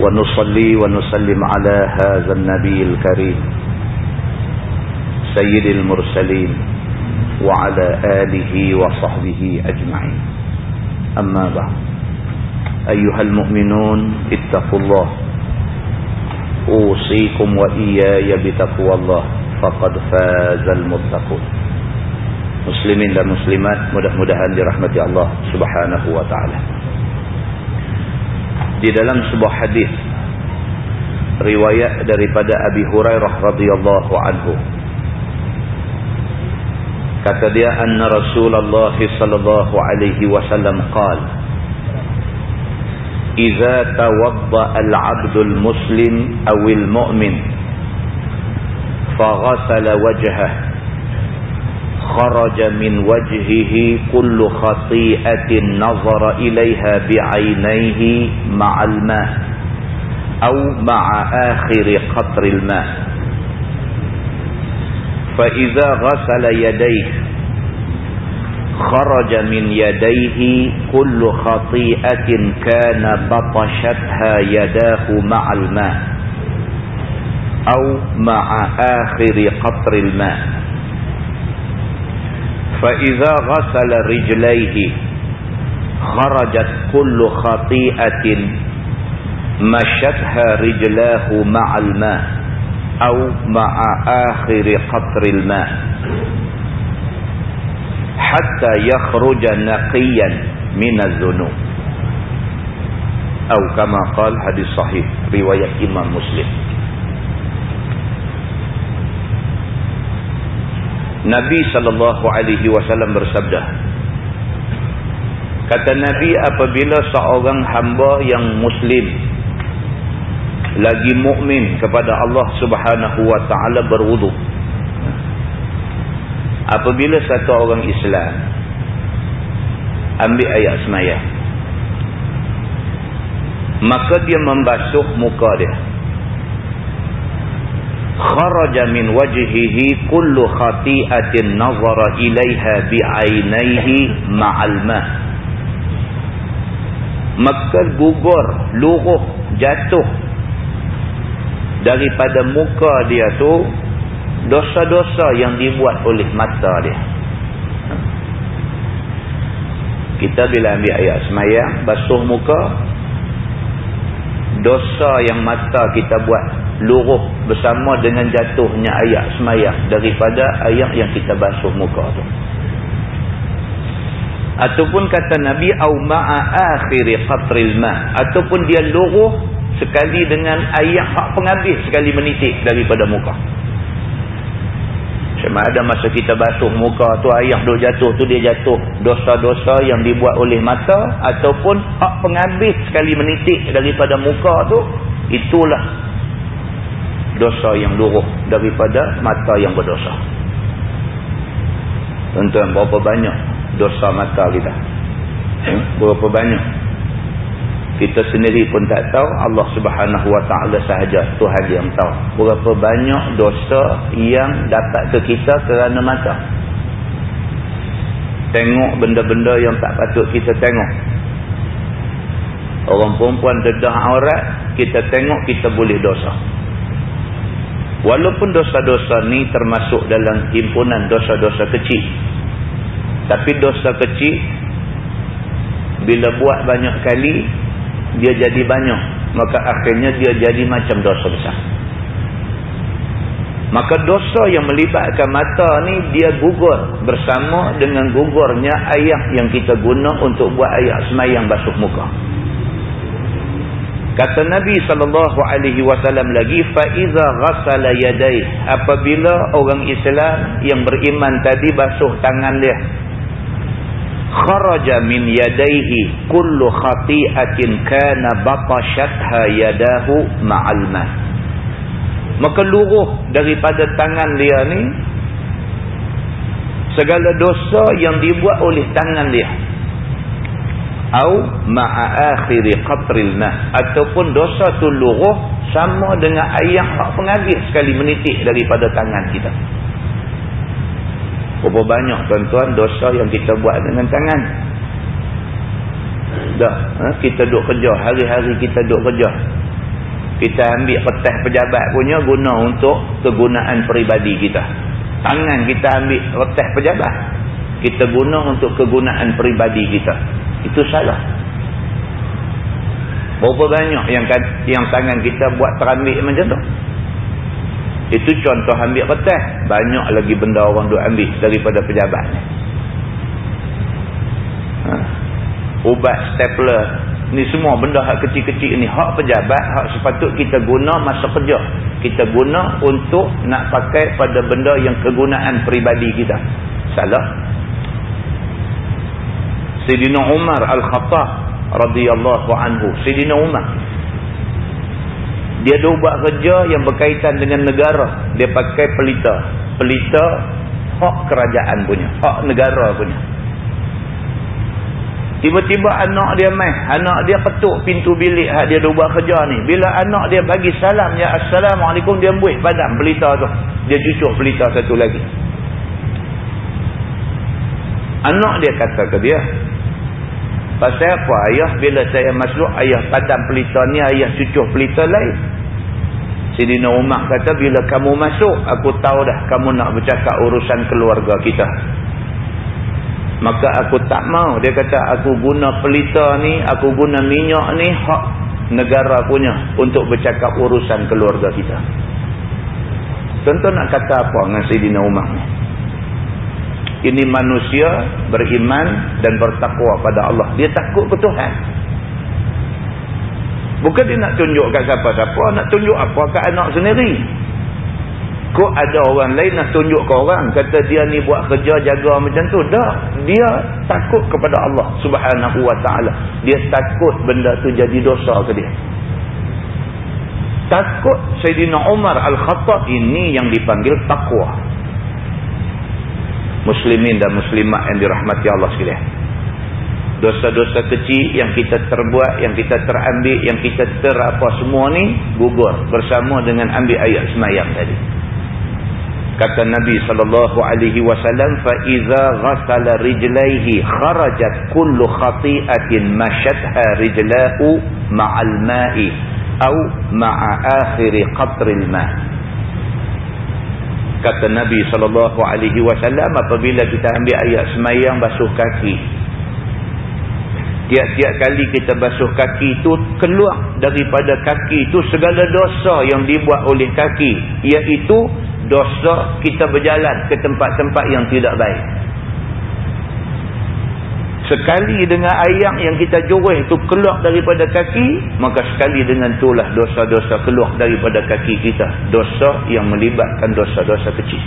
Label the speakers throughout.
Speaker 1: ونصلي ونسلم على هذا النبي الكريم سيد المرسلين وعلى آله وصحبه أجمعين. أما بعد أيها المؤمنون اتقوا الله. أوصيكم وإياي بتقوى الله فقد فاز المتقون. muslimin dan muslimat dirahmati Allah Subhanahu wa taala. Di dalam sebuah hadis. Riwayat daripada Abi Hurairah radhiyallahu anhu. Kata dia anna Rasulullah sallallahu alaihi wasallam qala Idza tawadda al-'abdu al-muslim aw al-mu'min faghasala wajhahu خرج من وجهه كل خطيئة نظر إليها بعينيه مع الماء أو مع آخر قطر الماء. فإذا غسل يديه خرج من يديه كل خطيئة كان بطشتها يداه مع الماء أو مع آخر قطر الماء. فإذا غسل رجليه خرجت كل خطيئة مشتها رجلاه مع الماء أو مع آخر قطر الماء حتى يخرج نقيا من الذنوب. أو كما قال حديث صحيح رواية إمام مسلم. Nabi sallallahu alaihi wasallam bersabda Kata Nabi apabila seorang hamba yang muslim lagi mukmin kepada Allah Subhanahu wa taala berwudu Apabila satu orang Islam ambil ayat semaya maka dia membasuh muka dia kharaja min wajhihi kullu khati'atin nazara ilaiha bi'ainaihi ma'al ma maka gugur luruh jatuh. Daripada muka dia tu dosa-dosa yang dibuat oleh mata dia. Kita bila ambil ayat semayang basuh muka dosa yang mata kita buat luruh bersama dengan jatuhnya ayat semayang daripada ayat yang kita basuh muka tu. Ataupun kata Nabi au ma'a qatril ma. Ataupun dia luruh sekali dengan ayat hak penghabis sekali menitik daripada muka. Sama ada masa kita basuh muka tu ayah duk jatuh tu dia jatuh dosa-dosa yang dibuat oleh mata ataupun hak penghabis sekali menitik daripada muka tu itulah dosa yang luruh daripada mata yang berdosa. Tuan-tuan berapa banyak dosa mata kita? Hmm? berapa banyak? Kita sendiri pun tak tahu. Allah subhanahu wa ta'ala sahaja Tuhan yang tahu. Berapa banyak dosa yang dapat ke kita kerana mata? Tengok benda-benda yang tak patut kita tengok. Orang perempuan dedah aurat kita tengok kita boleh dosa walaupun dosa-dosa ni termasuk dalam himpunan dosa-dosa kecil. Tapi dosa kecil bila buat banyak kali dia jadi banyak. Maka akhirnya dia jadi macam dosa besar. Maka dosa yang melibatkan mata ni dia gugur bersama dengan gugurnya ayat yang kita guna untuk buat ayat semayang basuh muka Kata Nabi sallallahu alaihi wasallam lagi fa iza ghassala yadayh apabila orang Islam yang beriman tadi basuh tangan dia kharaja min yadayhi kullu khati'atin kana baqashatha yadahu ma'al ma maka luruh daripada tangan dia ni segala dosa yang dibuat oleh tangan dia au ma'a akhiri qatril nah ataupun dosa tu luruh sama dengan air hak penghabis sekali menitik daripada tangan kita. Berapa banyak tuan-tuan dosa yang kita buat dengan tangan? Dah ha? kita duduk kerja hari-hari kita duduk kerja. Kita ambil petas pejabat punya guna untuk kegunaan peribadi kita. Tangan kita ambil petas pejabat. Kita guna untuk kegunaan peribadi kita itu salah. Berapa banyak yang yang tangan kita buat terambil macam tu? Itu contoh ambil petas banyak lagi benda orang duk ambil daripada pejabat ni. Ha. ubat stapler. Ni semua benda hak kecil-kecil ni. Hak pejabat hak sepatut kita guna masa kerja. Kita guna untuk nak pakai pada benda yang kegunaan peribadi kita. Salah Sayyidina Umar Al-Khattab radhiyallahu anhu. Sayyidina Umar. Dia dah buat kerja yang berkaitan dengan negara. Dia pakai pelita. Pelita hak kerajaan punya. Hak negara punya. Tiba-tiba anak dia main. Anak dia ketuk pintu bilik. Hak dia dah buat kerja ni. Bila anak dia bagi salam ya Assalamualaikum dia buih padam pelita tu. Dia cucuk pelita satu lagi. Anak dia kata ke dia Pasal apa ayah bila saya masuk ayah padam pelita ni ayah cucuh pelita lain. Sidina Umar kata bila kamu masuk aku tahu dah kamu nak bercakap urusan keluarga kita. Maka aku tak mau dia kata aku guna pelita ni aku guna minyak ni hak negara punya untuk bercakap urusan keluarga kita. Tentu nak kata apa dengan Sidina Umar ni? Ini manusia beriman dan bertakwa pada Allah. Dia takut ke Tuhan. Bukan dia nak tunjuk kat siapa-siapa, nak tunjuk apa kat anak sendiri. Kok ada orang lain nak tunjuk ke orang, kata dia ni buat kerja jaga macam tu. Tak. Dia takut kepada Allah subhanahu wa ta'ala. Dia takut benda tu jadi dosa ke dia. Takut Sayyidina Umar Al-Khattab ini yang dipanggil takwa muslimin dan muslimat yang dirahmati Allah sekalian. Dosa-dosa kecil yang kita terbuat, yang kita terambil, yang kita terapa semua ni gugur bersama dengan ambil ayat semayang tadi. Kata Nabi sallallahu alaihi wasallam fa iza ghasala rijlaihi kharajat kullu khati'atin mashatha rijlahu ma'al ma'i au ma'a akhiri qatril ma' kata Nabi sallallahu alaihi wasallam apabila kita ambil ayat semayang basuh kaki. Tiap-tiap kali kita basuh kaki itu keluar daripada kaki itu segala dosa yang dibuat oleh kaki iaitu dosa kita berjalan ke tempat-tempat yang tidak baik Sekali dengan air yang kita juruh itu keluar daripada kaki, maka sekali dengan itulah dosa-dosa keluar daripada kaki kita. Dosa yang melibatkan dosa-dosa kecil.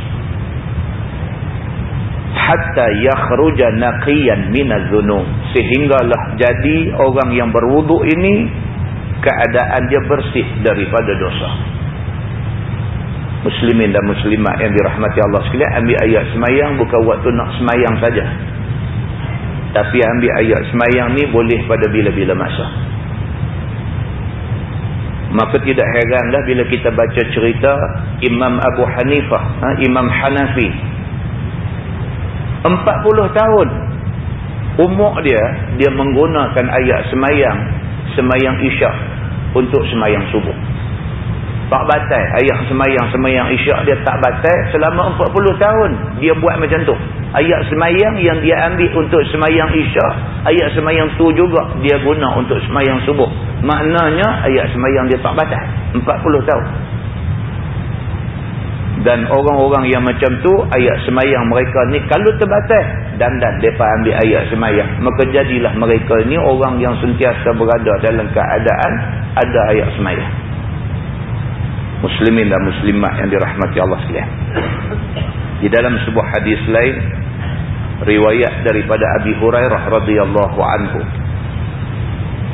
Speaker 1: Hatta yakhruja naqiyan minaz-zunub. Sehinggalah jadi orang yang berwuduk ini keadaan dia bersih daripada dosa. Muslimin dan muslimat yang dirahmati Allah sekalian, ambil ayat semayang bukan waktu nak semayang saja. Tapi ambil ayat semayang ni boleh pada bila-bila masa. Maka tidak heranlah bila kita baca cerita Imam Abu Hanifah, ha, Imam Hanafi. 40 tahun umur dia, dia menggunakan ayat semayang, semayang isyak untuk semayang subuh. Tak batal. Ayah semayang, semayang isyak dia tak batal. Selama 40 tahun dia buat macam tu. Ayat semayang yang dia ambil untuk semayang isyak. Ayat semayang tu juga dia guna untuk semayang subuh. Maknanya ayat semayang dia tak batal. 40 tahun. Dan orang-orang yang macam tu ayat semayang mereka ni kalau terbatas. Dan dan mereka ambil ayat semayang. Maka jadilah mereka ni orang yang sentiasa berada dalam keadaan ada ayat semayang muslimin dan muslimat yang dirahmati Allah sekalian. Di dalam sebuah hadis lain riwayat daripada Abi Hurairah radhiyallahu anhu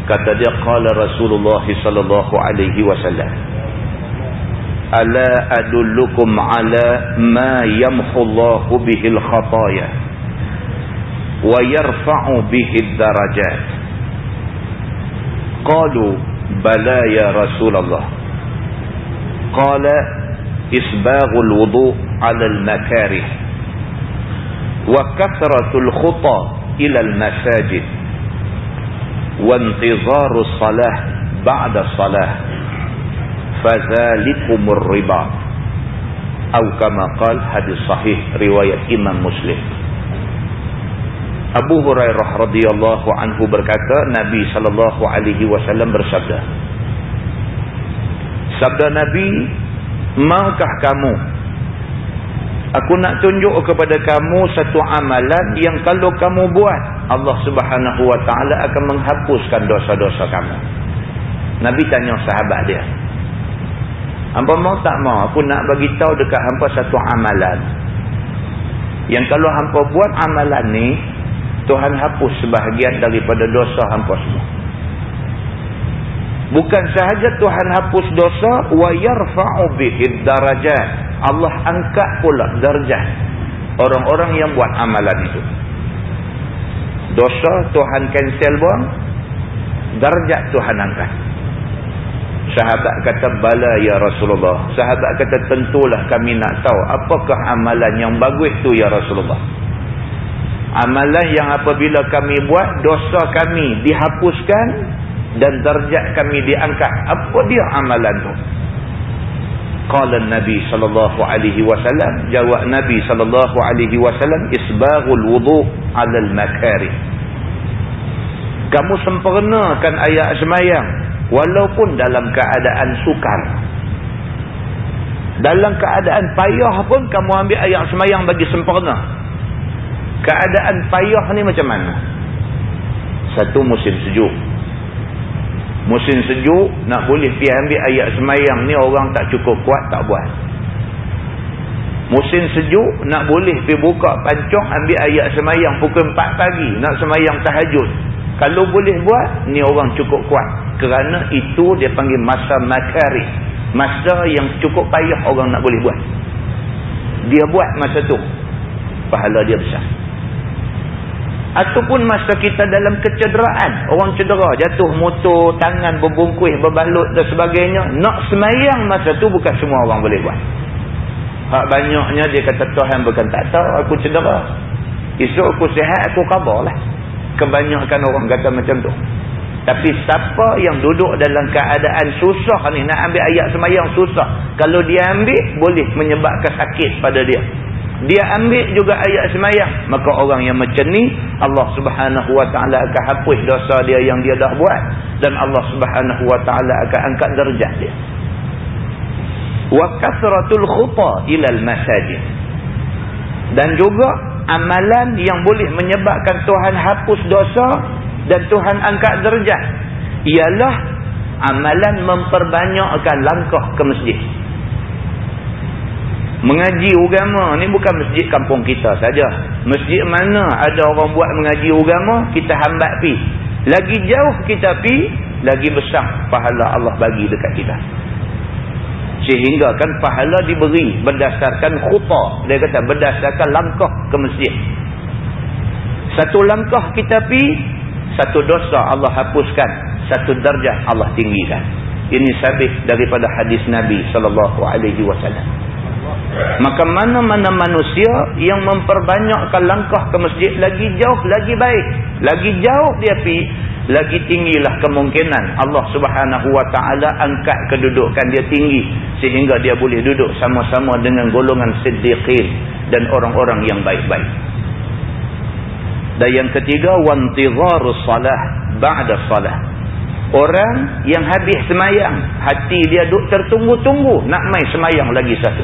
Speaker 1: kata dia qala Rasulullah sallallahu alaihi wasallam ala adullukum ala ma yamhullahu bihil khataya wa yarfa'u bihid darajat qalu bala ya rasulullah qala isbaghul wudu' ala al-makarih wa kathratul khuta ila al-masajid wa intizaru salah ba'da salah fazalikumur riba atau kama qal hadis sahih riwayat Imam Muslim Abu Hurairah radhiyallahu anhu berkata Nabi sallallahu alaihi wasallam bersabda Sabda Nabi maukah kamu Aku nak tunjuk kepada kamu satu amalan yang kalau kamu buat Allah Subhanahu wa taala akan menghapuskan dosa-dosa kamu Nabi tanya sahabat dia Hampa mau tak mau aku nak bagi tahu dekat hampa satu amalan. Yang kalau hampa buat amalan ni Tuhan hapus sebahagian daripada dosa hampa semua. Bukan sahaja Tuhan hapus dosa wa yarfa'u bihi darajat. Allah angkat pula darjah orang-orang yang buat amalan itu. Dosa Tuhan cancel buang, darjat Tuhan angkat. Sahabat kata bala ya Rasulullah. Sahabat kata tentulah kami nak tahu apakah amalan yang bagus tu ya Rasulullah. Amalan yang apabila kami buat dosa kami dihapuskan dan darjat kami diangkat. Apa dia amalan tu? Qala Nabi sallallahu alaihi wasallam jawab Nabi sallallahu alaihi wasallam isbaghul wudu' 'ala al-makarih. Kamu sempurnakan ayat semayang walaupun dalam keadaan sukar dalam keadaan payah pun kamu ambil ayat semayang bagi sempurna keadaan payah ni macam mana satu musim sejuk musim sejuk nak boleh pergi ambil ayat semayang ni orang tak cukup kuat tak buat. Musim sejuk nak boleh pergi buka pancong ambil ayat semayang pukul 4 pagi nak semayang tahajud. Kalau boleh buat ni orang cukup kuat. Kerana itu dia panggil masa makari. Masa yang cukup payah orang nak boleh buat. Dia buat masa tu pahala dia besar ataupun masa kita dalam kecederaan. Orang cedera jatuh motor tangan berbungkus berbalut dan sebagainya. Nak semayang masa tu bukan semua orang boleh buat. Hak banyaknya dia kata Tuhan bukan tak tahu aku cedera. Esok aku sihat aku kabar lah kebanyakan orang kata macam tu. Tapi siapa yang duduk dalam keadaan susah ni nak ambil ayat semayang susah. Kalau dia ambil boleh menyebabkan sakit pada dia. Dia ambil juga ayat semayang. Maka orang yang macam ni Allah subhanahu wa ta'ala akan hapus dosa dia yang dia dah buat. Dan Allah subhanahu wa ta'ala akan angkat derajat dia. Kasratul khuta ilal masajid. Dan juga amalan yang boleh menyebabkan Tuhan hapus dosa dan Tuhan angkat derajat ialah amalan memperbanyakkan langkah ke masjid mengaji agama ni bukan masjid kampung kita saja. Masjid mana ada orang buat mengaji agama kita hambat pi. Lagi jauh kita pi lagi besar pahala Allah bagi dekat kita. Sehingga kan pahala diberi berdasarkan khuta. Dia kata berdasarkan langkah ke masjid. Satu langkah kita pi satu dosa Allah hapuskan satu darjah Allah tinggikan. Ini sabit daripada hadis Nabi sallallahu alaihi wasallam maka mana-mana manusia yang memperbanyakkan langkah ke masjid lagi jauh lagi baik lagi jauh dia pi lagi tinggilah kemungkinan Allah Subhanahu wa taala angkat kedudukan dia tinggi sehingga dia boleh duduk sama-sama dengan golongan siddiqin dan orang-orang yang baik-baik dan yang ketiga wantizarus salah ba'da salah. Orang yang habis semayang, hati dia duk tertunggu-tunggu nak mai semayang lagi satu.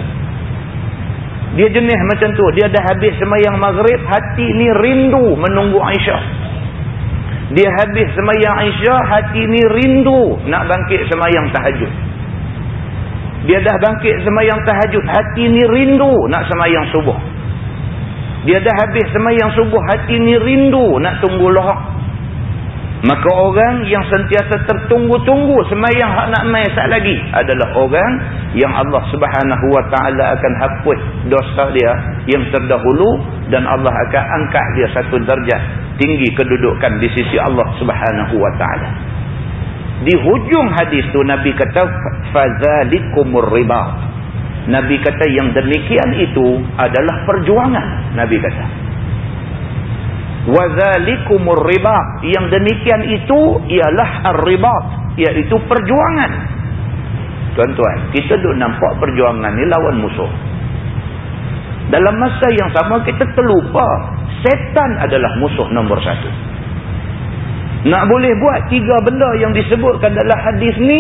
Speaker 1: Dia jenis macam tu, dia dah habis semayang maghrib, hati ni rindu menunggu Aisyah. Dia habis semayang Aisyah, hati ni rindu nak bangkit semayang tahajud. Dia dah bangkit semayang tahajud, hati ni rindu nak semayang subuh. Dia dah habis semayang subuh hati ni rindu nak tunggu lohak. Maka orang yang sentiasa tertunggu-tunggu semayang hak nak main saat lagi adalah orang yang Allah subhanahu wa ta'ala akan hapus dosa dia yang terdahulu dan Allah akan angkat dia satu darjah tinggi kedudukan di sisi Allah subhanahu wa ta'ala. Di hujung hadis tu Nabi kata fazalikumur riba. Nabi kata yang demikian itu adalah perjuangan. Nabi kata wazalikumur ribat yang demikian itu ialah ar-ribat iaitu perjuangan. Tuan-tuan kita duk nampak perjuangan ni lawan musuh. Dalam masa yang sama kita terlupa setan adalah musuh nombor satu. Nak boleh buat tiga benda yang disebutkan dalam hadis ni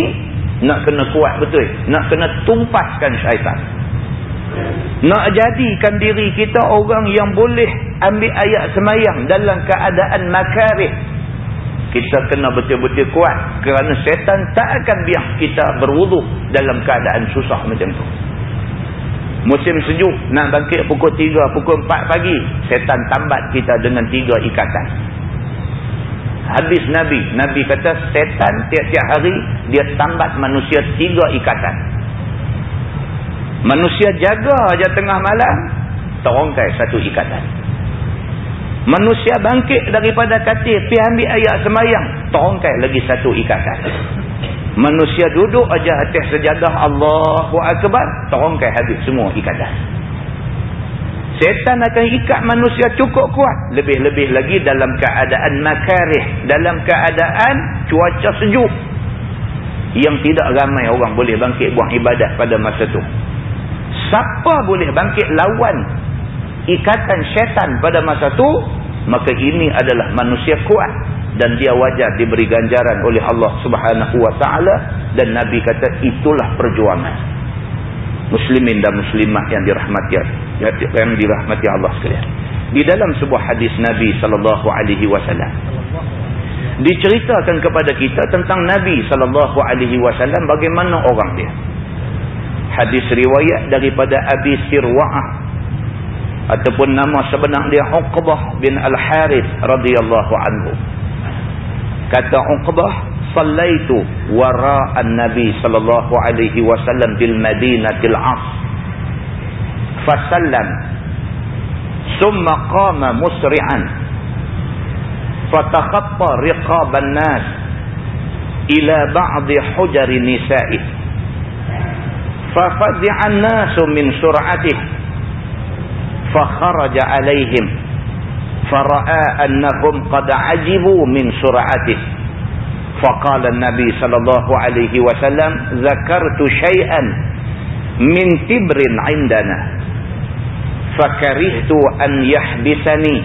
Speaker 1: nak kena kuat betul. Nak kena tumpaskan syaitan nak jadikan diri kita orang yang boleh ambil ayat semayang dalam keadaan makarih. Kita kena betul-betul kuat. Kerana setan tak akan biar kita berwudu dalam keadaan susah macam tu. Musim sejuk nak bangkit pukul 3, pukul 4 pagi. Setan tambat kita dengan tiga ikatan. Habis Nabi. Nabi kata setan tiap-tiap hari dia tambat manusia tiga ikatan. Manusia jaga aja tengah malam, terongkai satu ikatan. Manusia bangkit daripada katil, pergi ambil ayat semayang, terongkai lagi satu ikatan. Manusia duduk aja atas sejadah Allahu Akbar, terongkai habis semua ikatan. Setan akan ikat manusia cukup kuat. Lebih-lebih lagi dalam keadaan makarih. Dalam keadaan cuaca sejuk. Yang tidak ramai orang boleh bangkit buang ibadat pada masa itu siapa boleh bangkit lawan ikatan syaitan pada masa tu? Maka ini adalah manusia kuat dan dia wajar diberi ganjaran oleh Allah subhanahu wa ta'ala dan Nabi kata itulah perjuangan. Muslimin dan muslimah yang dirahmati yang dirahmati Allah sekalian. Di dalam sebuah hadis Nabi sallallahu alaihi wasallam diceritakan kepada kita tentang Nabi sallallahu alaihi wasallam bagaimana orang dia hadis riwayat daripada Abi Sirwa'ah ataupun nama sebenar dia Uqbah bin Al-Harith radhiyallahu anhu kata Uqbah sallaitu wara'an nabi sallallahu alaihi wasallam bil madinatil as fasallam summa qama musri'an fatakhatta riqaban nas ila ba'di hujari nisa'ihi ففزع الناس من سرعته فخرج عليهم فرأى أنهم قد عجبوا من سرعته فقال النبي صلى الله عليه وسلم ذكرت شيئا من تبر عندنا فكرهت أن يحبسني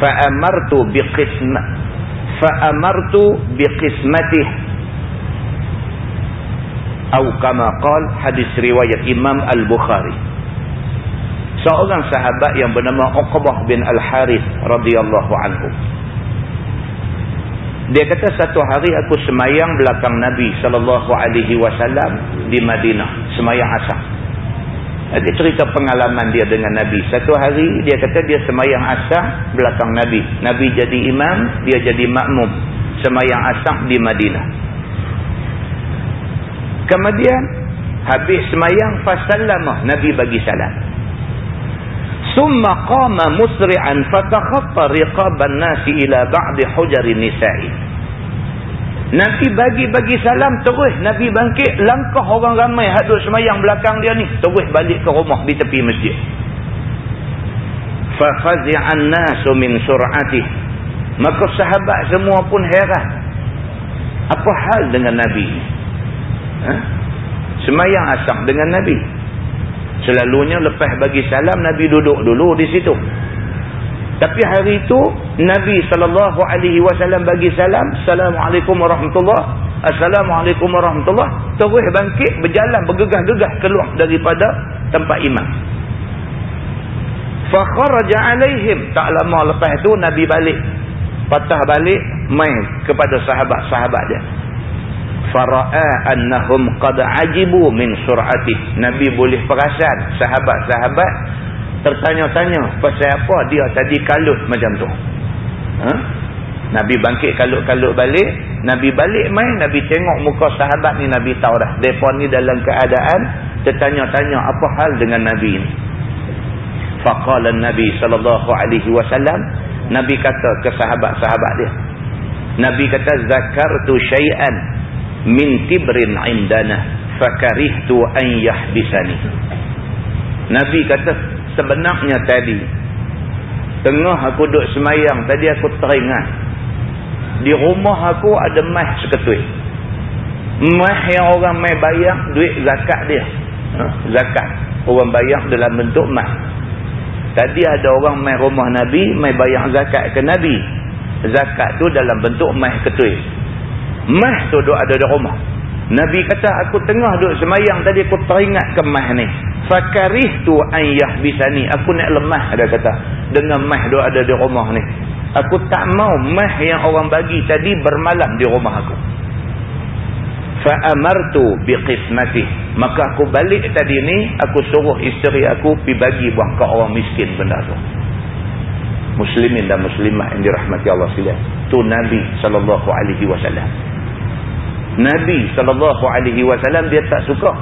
Speaker 1: فأمرت بقسم فأمرت بقسمته atau kama qal hadis riwayat Imam Al-Bukhari. Seorang sahabat yang bernama Uqbah bin Al-Harith radhiyallahu anhu. Dia kata satu hari aku semayang belakang Nabi sallallahu alaihi wasallam di Madinah semayang asar. Dia cerita pengalaman dia dengan Nabi. Satu hari dia kata dia semayang asar belakang Nabi. Nabi jadi imam dia jadi makmum. Semayang asar di Madinah Kemudian habis semayang fasallamah Nabi bagi salam. Summa qama musri'an fatakhatta riqaban nasi ila ba'di hujari nisa'i. Nabi bagi-bagi salam terus Nabi bangkit langkah orang ramai hadut semayang belakang dia ni terus balik ke rumah di tepi masjid. Fa fazi'an nasu min sur'atih. Maka sahabat semua pun heran. Apa hal dengan Nabi ni? Ha? semayang asam dengan Nabi. Selalunya lepas bagi salam Nabi duduk dulu di situ. Tapi hari itu Nabi SAW bagi salam Assalamualaikum warahmatullahi Assalamualaikum warahmatullahi terus bangkit berjalan bergegah-gegah keluar daripada tempat imam. Fakharaja alaihim. Tak lama lepas itu Nabi balik. Patah balik main kepada sahabat-sahabat dia fara'a annahum qad ajibu min sur'ati nabi boleh perasan sahabat-sahabat tertanya-tanya pasal apa dia tadi kalut macam tu ha Nabi bangkit kalut-kalut balik. Nabi balik main. Nabi tengok muka sahabat ni. Nabi tahu dah. Mereka ni dalam keadaan. Tertanya-tanya apa hal dengan Nabi ni. Faqalan Nabi SAW. Nabi kata ke sahabat-sahabat dia. Nabi kata. Zakartu syai'an min tibrin indana. Fakarihtu an yahbisani. Nabi kata. Sebenarnya tadi. Tengah aku duduk semayang. Tadi aku teringat di rumah aku ada mah seketul mah yang orang mai bayar duit zakat dia ha? zakat orang bayar dalam bentuk mah tadi ada orang mai rumah Nabi mai bayar zakat ke Nabi zakat tu dalam bentuk mah ketul mah tu duk ada di rumah Nabi kata aku tengah duduk semayang tadi aku teringat ke mah ni fakarih tu ayah bisani aku nak lemah ada kata dengan mah duk ada di rumah ni Aku tak mau mah yang orang bagi tadi bermalam di rumah aku. Fa'amartu biqismatih. Maka aku balik tadi ni, aku suruh isteri aku pi bagi buang ke orang miskin benda tu. Muslimin dan muslimah yang dirahmati Allah sekalian. Tu Nabi wasallam. Nabi wasallam dia tak suka.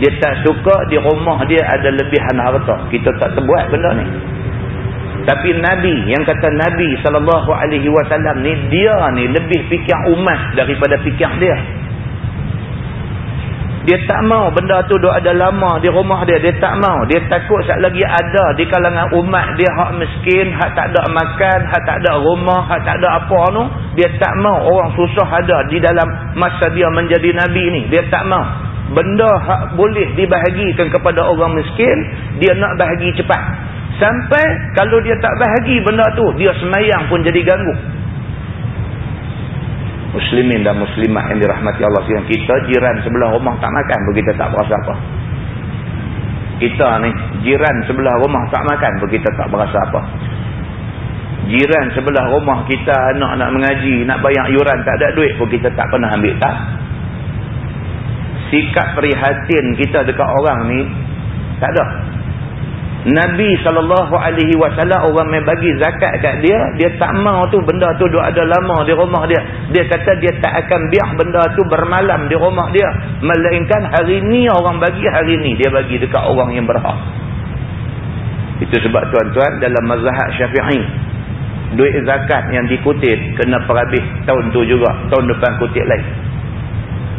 Speaker 1: Dia tak suka di rumah dia ada lebihan harta. Kita tak terbuat benda ni. Tapi Nabi yang kata Nabi SAW ni dia ni lebih fikir umat daripada fikir dia. Dia tak mau benda tu duk ada lama di rumah dia. Dia tak mau. Dia takut saat lagi ada di kalangan umat dia hak miskin, hak tak ada makan, hak tak ada rumah, hak tak ada apa tu. Dia tak mau orang susah ada di dalam masa dia menjadi Nabi ni. Dia tak mau. Benda hak boleh dibahagikan kepada orang miskin, dia nak bahagi cepat. Sampai kalau dia tak bahagi benda tu, dia semayang pun jadi ganggu. Muslimin dan muslimah yang dirahmati Allah sekalian. Kita jiran sebelah rumah tak makan kita tak berasa apa. Kita ni jiran sebelah rumah tak makan kita tak berasa apa. Jiran sebelah rumah kita anak nak mengaji, nak bayar yuran tak ada duit pun kita tak pernah ambil tak. Sikap prihatin kita dekat orang ni tak ada. Nabi SAW orang main bagi zakat kat dia, dia tak mau tu benda tu duk ada lama di rumah dia. Dia kata dia tak akan biar benda tu bermalam di rumah dia. Melainkan hari ni orang bagi, hari ni dia bagi dekat orang yang berhak. Itu sebab tuan-tuan dalam mazhab syafi'i, duit zakat yang dikutip kena perhabis tahun tu juga, tahun depan kutip lain.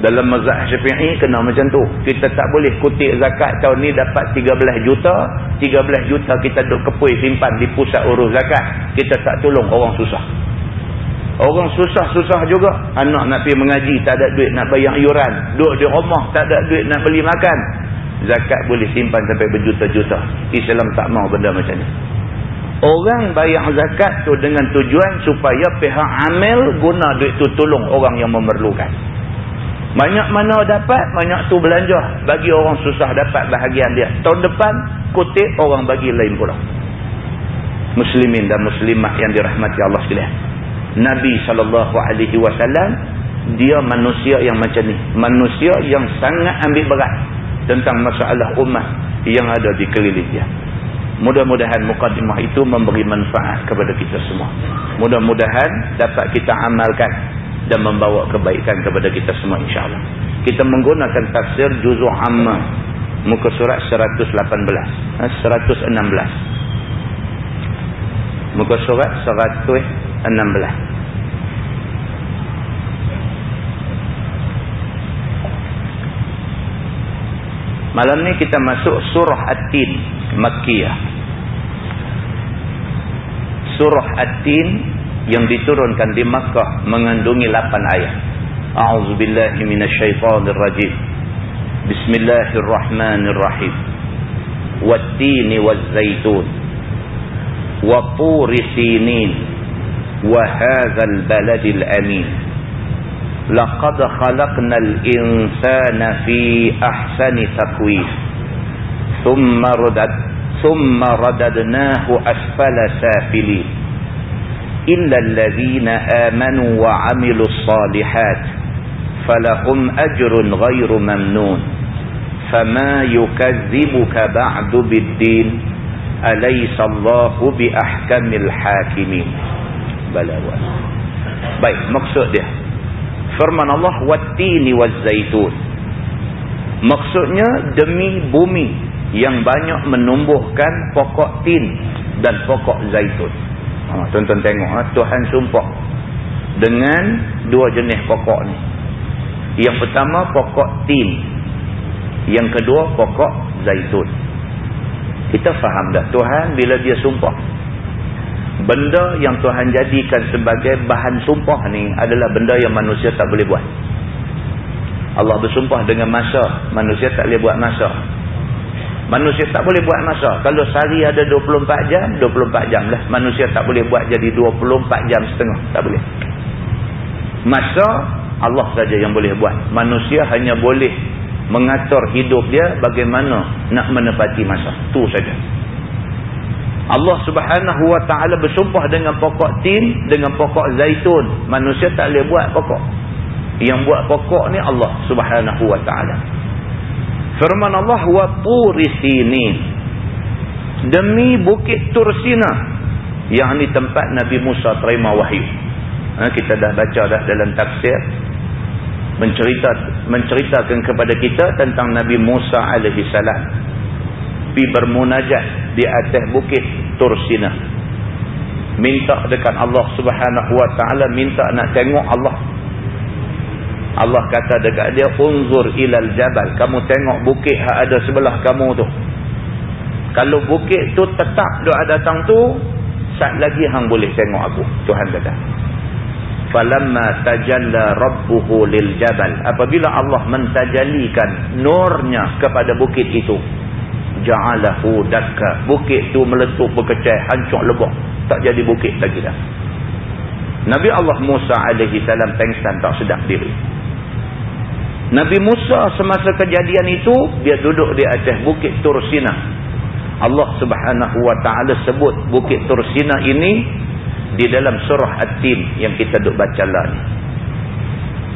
Speaker 1: Dalam mazhab syafi'i kena macam tu. Kita tak boleh kutip zakat tahun ni dapat 13 juta. 13 juta kita duk kepui simpan di pusat urus zakat. Kita tak tolong orang susah. Orang susah-susah juga. Anak nak pergi mengaji tak ada duit nak bayar yuran. Duk di rumah tak ada duit nak beli makan. Zakat boleh simpan sampai berjuta-juta. Islam tak mau benda macam ni. Orang bayar zakat tu dengan tujuan supaya pihak amil guna duit tu tolong orang yang memerlukan. Banyak mana dapat, banyak tu belanja. Bagi orang susah dapat bahagian dia. Tahun depan, kutip orang bagi lain pula. Muslimin dan muslimah yang dirahmati Allah sekalian. Nabi SAW, dia manusia yang macam ni. Manusia yang sangat ambil berat tentang masalah umat yang ada di keliling dia. Mudah-mudahan mukadimah itu memberi manfaat kepada kita semua. Mudah-mudahan dapat kita amalkan dan membawa kebaikan kepada kita semua insyaAllah. Kita menggunakan tafsir juzul amma muka surat 118 116 ha, muka surat 116 malam ni kita masuk surah At-Tin Makkiyah. Surah At-Tin yang diturunkan di Makkah mengandungi 8 ayat. A'udzubillahi minasyaitonirrajim. Bismillahirrahmanirrahim. Wat-tini waz-zaitun. Wa turi sinin. Wa hadzal baladil amin. Laqad khalaqnal insana fi ahsani taqwim. Thumma radad thumma radadnahu asfala safilin. إلا الذين آمنوا وعملوا الصالحات فلهم أجر غير ممنون فما يكذبك بعد بالدين أليس الله بأحكم الحاكمين bala buat baik maksud dia firman Allah wattini waz-zaitun maksudnya demi bumi yang banyak menumbuhkan pokok tin dan pokok zaitun ha, tuan-tuan tengok ha, Tuhan sumpah dengan dua jenis pokok ni. Yang pertama pokok tin. Yang kedua pokok zaitun. Kita faham dah Tuhan bila dia sumpah. Benda yang Tuhan jadikan sebagai bahan sumpah ni adalah benda yang manusia tak boleh buat. Allah bersumpah dengan masa manusia tak boleh buat masa manusia tak boleh buat masa. Kalau sehari ada 24 jam 24 jam lah. Manusia tak boleh buat jadi 24 jam setengah. Tak boleh. Masa Allah saja yang boleh buat. Manusia hanya boleh mengatur hidup dia bagaimana nak menepati masa. Tu saja. Allah subhanahu wa ta'ala bersumpah dengan pokok tin dengan pokok zaitun. Manusia tak boleh buat pokok. Yang buat pokok ni Allah subhanahu wa ta'ala firman Allah wa turisinin demi bukit tursina. Yang ni tempat Nabi Musa terima wahyu. Ha, kita dah baca dah dalam tafsir. Mencerita menceritakan kepada kita tentang Nabi Musa alaihi salam. Pi bermunajat di atas bukit Tursina. Minta dekat Allah Subhanahu wa taala minta nak tengok Allah Allah kata dekat dia unzur ilal jabal. Kamu tengok bukit yang ada sebelah kamu tu. Kalau bukit tu tetap doa datang tu sat lagi hang boleh tengok aku. Tuhan kata. Falamma tajalla rabbuhu lil jabal. Apabila Allah mentajalikan nurnya kepada bukit itu ja'alahu dakka. Bukit itu meletup berkecai hancur lebur tak jadi bukit lagi dah. Nabi Allah Musa alaihi salam pengsan tak sedap diri Nabi Musa semasa kejadian itu dia duduk di atas bukit Tursina Allah subhanahu wa ta'ala sebut bukit Tursina ini di dalam surah At-Tin yang kita duk baca lah ni.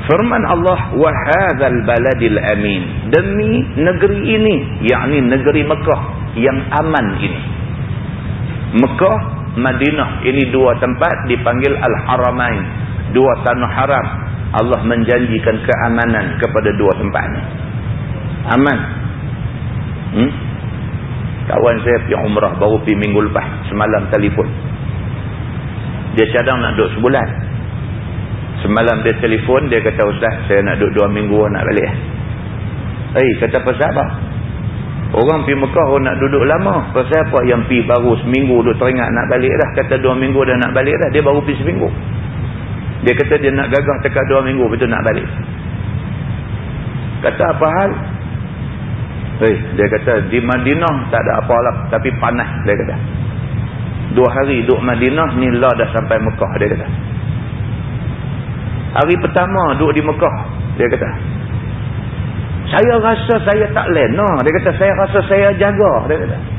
Speaker 1: Firman Allah wa hadzal baladil amin demi negeri ini yakni negeri Mekah yang aman ini. Mekah, Madinah ini dua tempat dipanggil Al-Haramain, dua tanah haram. Allah menjanjikan keamanan kepada dua tempat ini. Aman. Hmm? Kawan saya pergi umrah baru pergi minggu lepas, semalam telefon. Dia cadang nak duduk sebulan. Semalam dia telefon dia kata ustaz saya nak duduk dua minggu nak balik. Eh kata pasal apa? Orang pergi Mekah nak duduk lama. Pasal apa? Yang pergi baru seminggu duduk teringat nak balik dah. Kata dua minggu dah nak balik dah. Dia baru pergi seminggu dia kata dia nak gagah tekat dua minggu betul nak balik. Kata apa hal? Hey, dia kata di Madinah tak ada apa lah tapi panas dia kata. Dua hari duduk Madinah ni lah dah sampai Mekah dia kata. Hari pertama duduk di Mekah dia kata. Saya rasa saya tak lena dia kata. Saya rasa saya jaga dia kata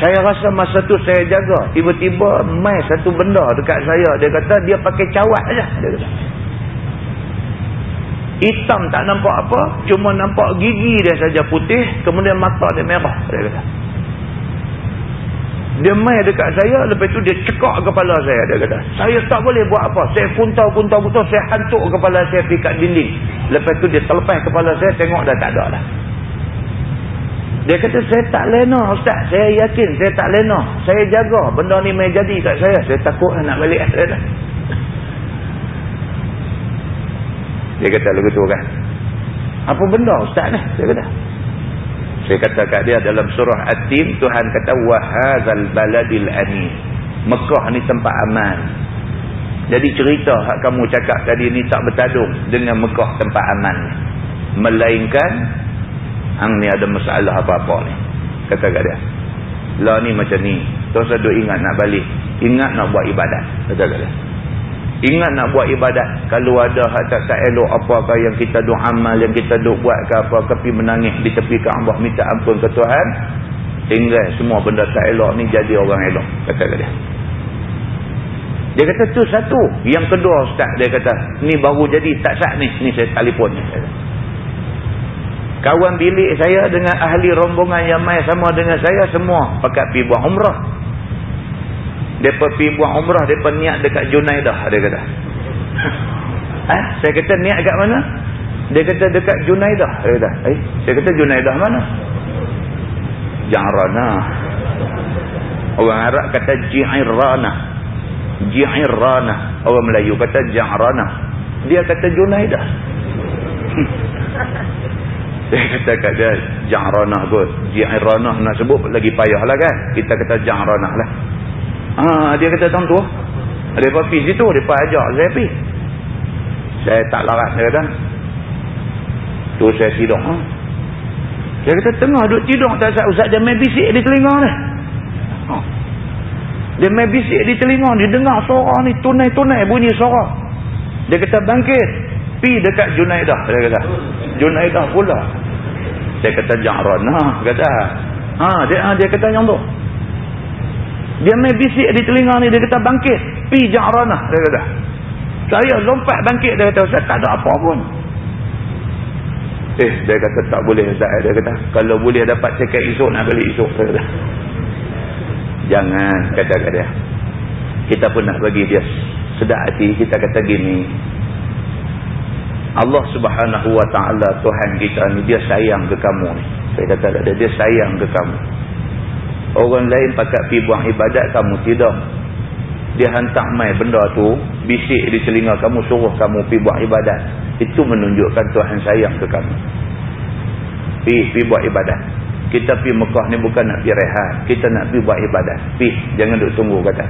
Speaker 1: saya rasa masa tu saya jaga tiba-tiba mai satu benda dekat saya dia kata dia pakai cawat aja dia kata hitam tak nampak apa cuma nampak gigi dia saja putih kemudian mata dia merah dia kata dia main dekat saya, lepas tu dia cekak kepala saya. Dia kata, saya tak boleh buat apa. Saya puntau-puntau-puntau, saya hantuk kepala saya pergi kat dinding. Lepas tu dia terlepas kepala saya, tengok dah tak ada lah. Dia kata, saya tak lena Ustaz. Saya yakin, saya tak lena. Saya jaga. Benda ni main jadi kat saya. Saya takut nak balik. Dia kata, lagu tu kan. Apa benda Ustaz ni? Dia kata, saya kata kat dia dalam surah At-Tim Tuhan kata wahadzal baladil amin. Mekah ni tempat aman. Jadi cerita hak kamu cakap tadi ni tak bertadung dengan Mekah tempat aman. Melainkan hang ni ada masalah apa-apa ni. Kata kat dia. Lah ni macam ni. Terus ada ingat nak balik. Ingat nak buat ibadat. Kata kat dia. Ingat nak buat ibadat. Kalau ada hak tak, tak elok apakah yang kita duk amal, yang kita duk buat ke apa, kepi menangis di tepi Kaabah minta ampun ke Tuhan. Tinggal semua benda tak elok ni jadi orang elok. Kata dia. Dia kata tu satu. Yang kedua Ustaz dia kata, ni baru jadi tak sah ni. Ni saya telefon ni. Kawan bilik saya dengan ahli rombongan yang main sama dengan saya semua pakat pergi buat umrah. Mereka pergi buat umrah, mereka niat dekat Junaidah, dia kata. Ha? Saya kata niat kat mana? Dia kata dekat Junaidah. Dia kata, eh, saya kata Junaidah mana? Jangrana. Orang Arab kata Ji'irana. Ji'irana. Orang Melayu kata Jangrana. Dia kata Junaidah. Dia kata kat dia Jangrana kot. Ji'irana nak sebut lagi payah lah kan. Kita kata Jangrana lah. Ah, dia kata tuan tu. Dia pergi situ. Dia pergi ajak saya pergi. Saya tak larat dia kata. Tu saya tidur. Ha? Dia kata tengah duduk tidur. Tak usah dia main bisik di telinga ni. Ha. Dia main bisik di telinga. Dia dengar suara ni tunai-tunai bunyi suara. Dia kata bangkit. Pi dekat Junaidah. Dia kata. Junaidah pula. Saya kata Ja'ran. Ha, kata. Ha, dia, ha, dia kata yang tu. Dia main bisik di telinga ni. Dia kata bangkit. Pi Ja'ranah. Dia kata. Saya lompat bangkit. Dia kata. Saya tak ada apa pun. Eh, dia kata tak boleh Ustaz. Dia kata, kalau boleh dapat cekak esok, nak balik esok. Dia kata. Jangan, kata kat dia. Kita pun nak bagi dia sedap hati. Kita kata gini. Allah subhanahu wa ta'ala Tuhan kita ni, dia sayang ke kamu ni. Saya kata dia, dia sayang ke kamu. Orang lain pakat pergi buang ibadat, kamu tidak. Dia hantar mai benda tu, bisik di telinga kamu, suruh kamu pergi buang ibadat. Itu menunjukkan Tuhan sayang ke kamu. Pergi, pergi buat ibadat. Kita pergi Mekah ni bukan nak pergi rehat. Kita nak pergi buat ibadat. Pergi, jangan duduk tunggu kata.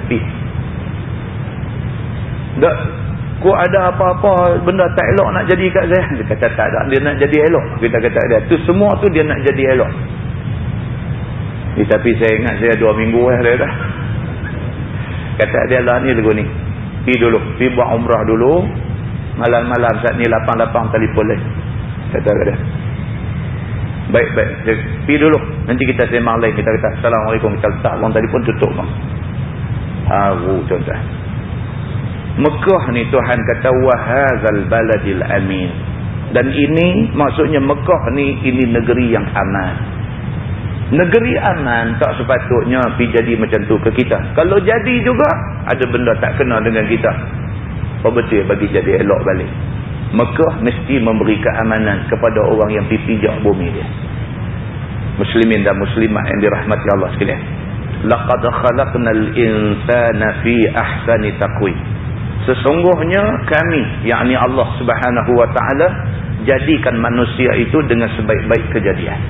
Speaker 1: Tak, kok ada apa-apa benda tak elok nak jadi kat saya. Dia kata tak ada. Dia nak jadi elok. Kita kata dia. Tu semua tu dia nak jadi elok. Ni, tapi saya ingat saya dua minggu eh. Dia kata. Kata dia lah ni lagu ni. Pergi dulu. Pergi buat umrah dulu. Malam-malam saat ni lapang-lapang telefon lagi. Kata dia. Baik-baik. Pergi dulu. Nanti kita sembang lain. Kita kata Assalamualaikum. Kita letak orang telefon tutup. Bang. Haru contoh. Mekah ni Tuhan kata wahazal baladil amin. Dan ini maksudnya Mekah ni ini negeri yang aman. Negeri aman tak sepatutnya pergi jadi macam tu ke kita. Kalau jadi juga ada benda tak kena dengan kita apa betul bagi jadi elok balik Mekah mesti memberi keamanan kepada orang yang pijak bumi dia muslimin dan muslimat yang dirahmati Allah sekalian laqad khalaqnal insana fi ahsani taqwim sesungguhnya kami yakni Allah Subhanahu wa taala jadikan manusia itu dengan sebaik-baik kejadian.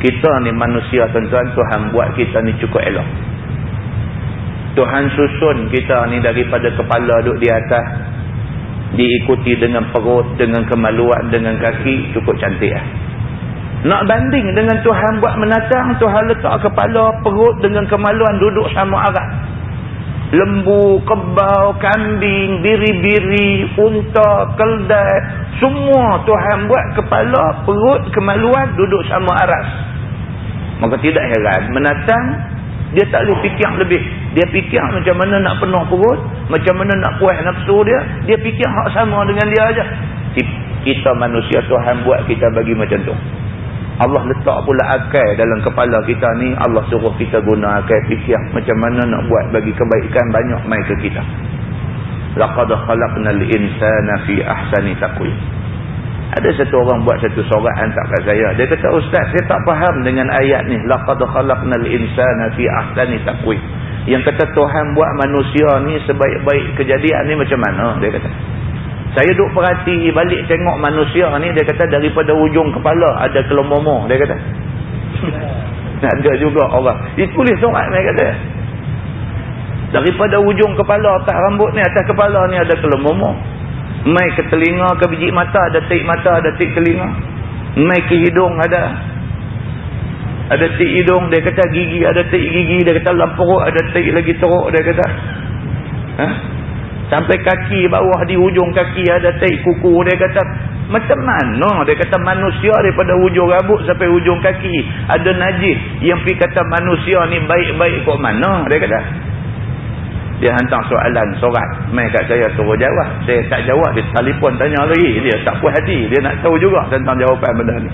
Speaker 1: Kita ni manusia tuan-tuan Tuhan buat kita ni cukup elok. Tuhan susun kita ni daripada kepala duduk di atas diikuti dengan perut dengan kemaluan dengan kaki cukup cantik lah. nak banding dengan Tuhan buat menatang Tuhan letak kepala perut dengan kemaluan duduk sama arah lembu, kebau, kambing biri-biri, unta, keldai semua Tuhan buat kepala, perut, kemaluan duduk sama aras maka tidak heran menatang dia tak boleh fikir lebih. Dia fikir macam mana nak penuh perut. Macam mana nak puas nafsu dia. Dia fikir hak sama dengan dia aja. Kita manusia Tuhan buat kita bagi macam tu. Allah letak pula akal dalam kepala kita ni Allah suruh kita guna akal fikir macam mana nak buat bagi kebaikan banyak mai ke kita. Laqad khalaqnal insana fi ahsani taqwim. Ada satu orang buat satu surat hantar kat saya. Dia kata ustaz saya tak faham dengan ayat ni. Laqad khalaqnal insana fi ahsani taqwim. Yang kata Tuhan buat manusia ni sebaik-baik kejadian ni macam mana? Dia kata. Saya duduk perhati balik tengok manusia ni. Dia kata daripada ujung kepala ada kelomomo. Dia kata. ada juga orang. Dia tulis sorak ni kata. Daripada ujung kepala atas rambut ni atas kepala ni ada kelomomo. Mai ke telinga ke biji mata ada tik mata ada tik telinga. Mai ke hidung ada ada tik hidung dia kata gigi ada tik gigi dia kata lampu ada tik lagi teruk dia kata. Ha? Sampai kaki bawah di hujung kaki ada tik kuku. Dia kata macam mana? Dia kata manusia daripada hujung rambut sampai hujung kaki. Ada najis. Yang pergi kata manusia ni baik-baik kok mana? Dia kata. Dia hantar soalan sorat mai kat saya suruh jawab. Saya tak jawab dia telefon tanya lagi. Dia tak puas hati. Dia nak tahu juga tentang jawapan benda ni.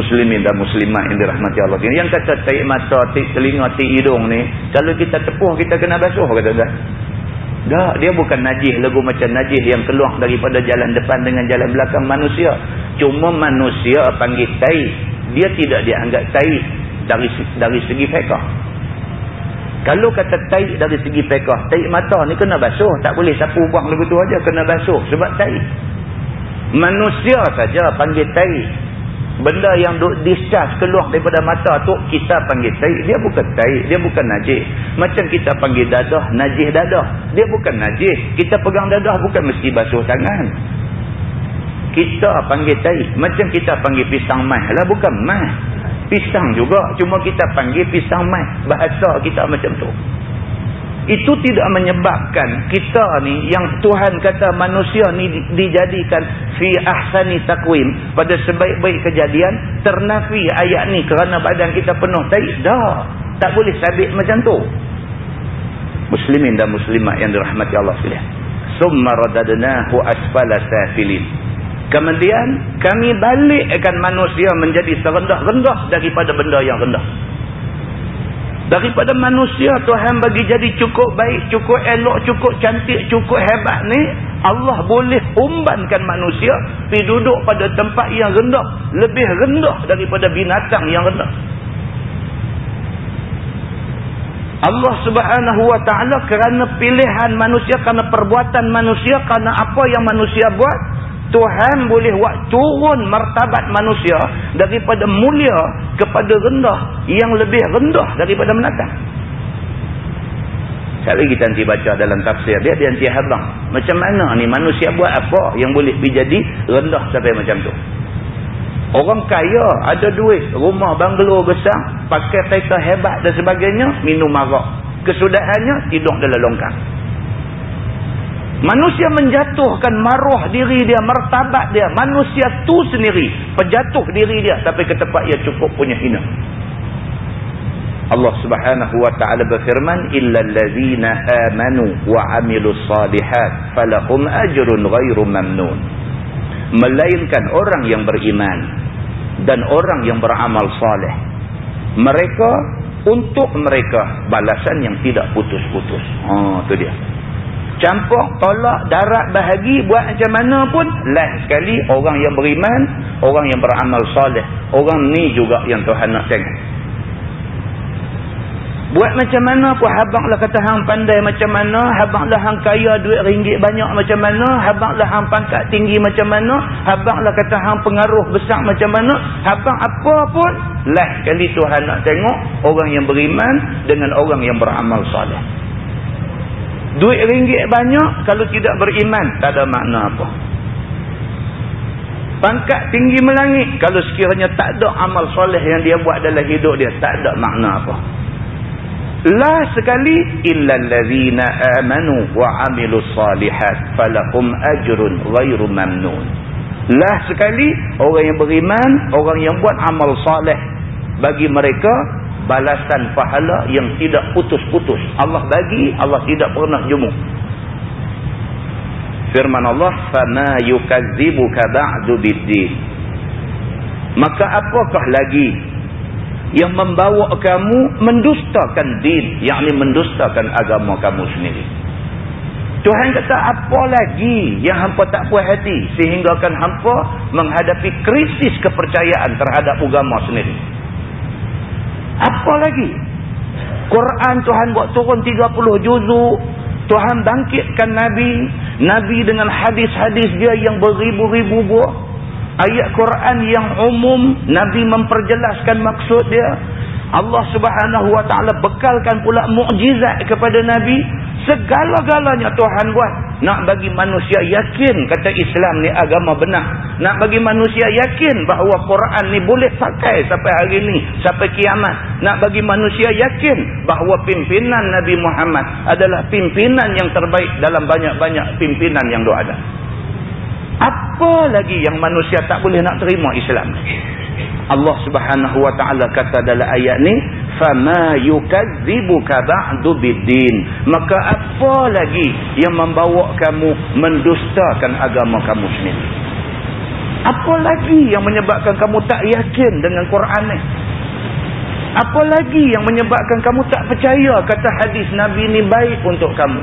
Speaker 1: Muslimin dan muslimat yang dirahmati Allah. Yang kata taik mata, taik telinga, taik hidung ni kalau kita tepuh kita kena basuh kata tak dah dia bukan najis lagu macam najis yang keluar daripada jalan depan dengan jalan belakang manusia. Cuma manusia panggil taik dia tidak dianggap taik dari dari segi fiqah. Kalau kata taik dari segi fiqah taik mata ni kena basuh. Tak boleh sapu buang lagu tu aja kena basuh sebab taik manusia saja panggil taik benda yang duk discharge keluar daripada mata tu kita panggil taik dia bukan taik dia bukan najis. Macam kita panggil dadah najis dadah. Dia bukan najis. Kita pegang dadah bukan mesti basuh tangan. Kita panggil taik macam kita panggil pisang mah lah bukan mah pisang juga. Cuma kita panggil pisang mah bahasa kita macam tu itu tidak menyebabkan kita ni yang Tuhan kata manusia ni dijadikan fi ahsani takwim pada sebaik-baik kejadian ternafi ayat ni kerana badan kita penuh. Taik dah. Tak boleh sabit macam tu. Muslimin dan muslimat yang dirahmati Allah sekalian. Summa radadnahu asfala safilin. Kemudian kami balikkan manusia menjadi serendah-rendah daripada benda yang rendah daripada manusia Tuhan bagi jadi cukup baik, cukup elok, cukup cantik, cukup hebat ni Allah boleh umbankan manusia pergi duduk pada tempat yang rendah lebih rendah daripada binatang yang rendah. Allah subhanahu wa ta'ala kerana pilihan manusia kerana perbuatan manusia kerana apa yang manusia buat Tuhan boleh buat turun martabat manusia daripada mulia kepada rendah yang lebih rendah daripada menatang. Sekali kita nanti baca dalam tafsir dia, dia nanti habang. Macam mana ni manusia buat apa yang boleh jadi rendah sampai macam tu. Orang kaya, ada duit, rumah banglo besar, pakai kereta hebat dan sebagainya, minum marak. Kesudahannya, tidur dalam longkang. Manusia menjatuhkan maruah diri dia, martabat dia. Manusia tu sendiri penjatuh diri dia sampai ke tempat yang cukup punya hina. Allah Subhanahu wa taala berfirman illal ladzina amanu wa amilus salihat falahum ajrun ghairu mamnun. Melainkan orang yang beriman dan orang yang beramal saleh. Mereka untuk mereka balasan yang tidak putus-putus. Ha tu dia campur, tolak, darat, bahagi, buat macam mana pun, last sekali orang yang beriman, orang yang beramal soleh. Orang ni juga yang Tuhan nak tengok. Buat macam mana pun, habanglah kata hang pandai macam mana, habanglah hang kaya duit ringgit banyak macam mana, habanglah hang pangkat tinggi macam mana, habanglah kata hang pengaruh besar macam mana, habang apa pun, last sekali Tuhan nak tengok orang yang beriman dengan orang yang beramal soleh. Duit ringgit banyak kalau tidak beriman tak ada makna apa. Pangkat tinggi melangit kalau sekiranya tak ada amal soleh yang dia buat dalam hidup dia tak ada makna apa. La sekali illa allazina amanu wa amilus salihat falahum ajrun ghairu mamnun. La sekali orang yang beriman, orang yang buat amal soleh bagi mereka balasan pahala yang tidak putus-putus. Allah bagi, Allah tidak pernah jemu. Firman Allah, "Fama yukazzibuka ba'du bid-din." Maka apakah lagi yang membawa kamu mendustakan din, yakni mendustakan agama kamu sendiri? Tuhan kata apa lagi yang hampa tak puas hati sehinggakan hampa menghadapi krisis kepercayaan terhadap agama sendiri? Apa lagi? Quran Tuhan buat turun 30 juzuk. Tuhan bangkitkan Nabi. Nabi dengan hadis-hadis dia yang beribu-ribu buah. Ayat Quran yang umum. Nabi memperjelaskan maksud dia. Allah subhanahu wa ta'ala bekalkan pula mukjizat kepada Nabi. Segala-galanya Tuhan buat. Nak bagi manusia yakin kata Islam ni agama benar. Nak bagi manusia yakin bahawa Quran ni boleh pakai sampai hari ni. Sampai kiamat. Nak bagi manusia yakin bahawa pimpinan Nabi Muhammad adalah pimpinan yang terbaik dalam banyak-banyak pimpinan yang ada. Apa lagi yang manusia tak boleh nak terima Islam ni? Allah Subhanahu wa taala kata dalam ayat ni fama yukadzibuka ba'du biddin maka apa lagi yang membawa kamu mendustakan agama kamu sendiri Apa lagi yang menyebabkan kamu tak yakin dengan Quran ni? Apa lagi yang menyebabkan kamu tak percaya kata hadis Nabi ni baik untuk kamu?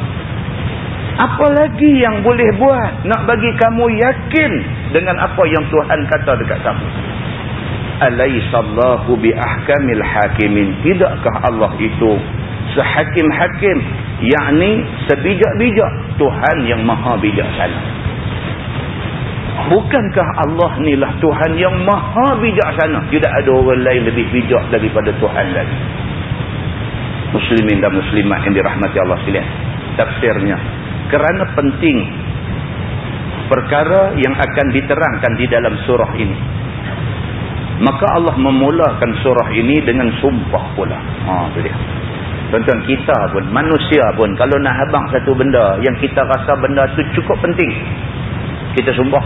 Speaker 1: Apa lagi yang boleh buat nak bagi kamu yakin dengan apa yang Tuhan kata dekat kamu? Alaihissallahu biahkamil hakimin. Tidakkah Allah itu sehakim-hakim? Yakni sebijak-bijak Tuhan yang maha bijaksana. Bukankah Allah ni lah Tuhan yang maha bijaksana? Tidak ada orang lain lebih bijak daripada Tuhan lagi. Muslimin dan muslimat yang dirahmati Allah sekalian. Tafsirnya. Kerana penting perkara yang akan diterangkan di dalam surah ini. Maka Allah memulakan surah ini dengan sumpah pula. Ha, itu dia. Tuan-tuan kita pun, manusia pun, kalau nak habang satu benda yang kita rasa benda tu cukup penting, kita sumpah.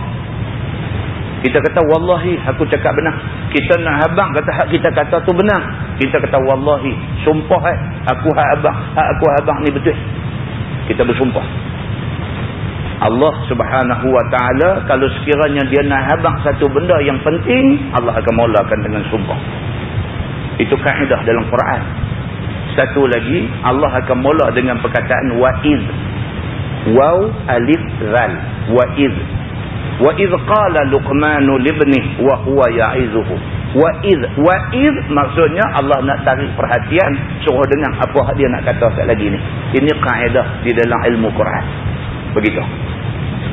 Speaker 1: Kita kata wallahi aku cakap benar. Kita nak habang kata hak kita kata tu benar. Kita kata wallahi sumpah eh aku hak abang, hak aku abang ni betul. Kita bersumpah. Allah Subhanahu wa taala kalau sekiranya dia nak habang satu benda yang penting, Allah akan mulakan dengan sumpah. Itu kaedah dalam Quran. Satu lagi, Allah akan mula dengan perkataan wa'id. Waw alif zal. Wa'id wa idh qala luqmanu libnihi wa huwa ya'izuhu wa idh wa idh maksudnya Allah nak tarik perhatian suruh dengar apa dia nak kata lagi ni ini kaedah di dalam ilmu Quran begitu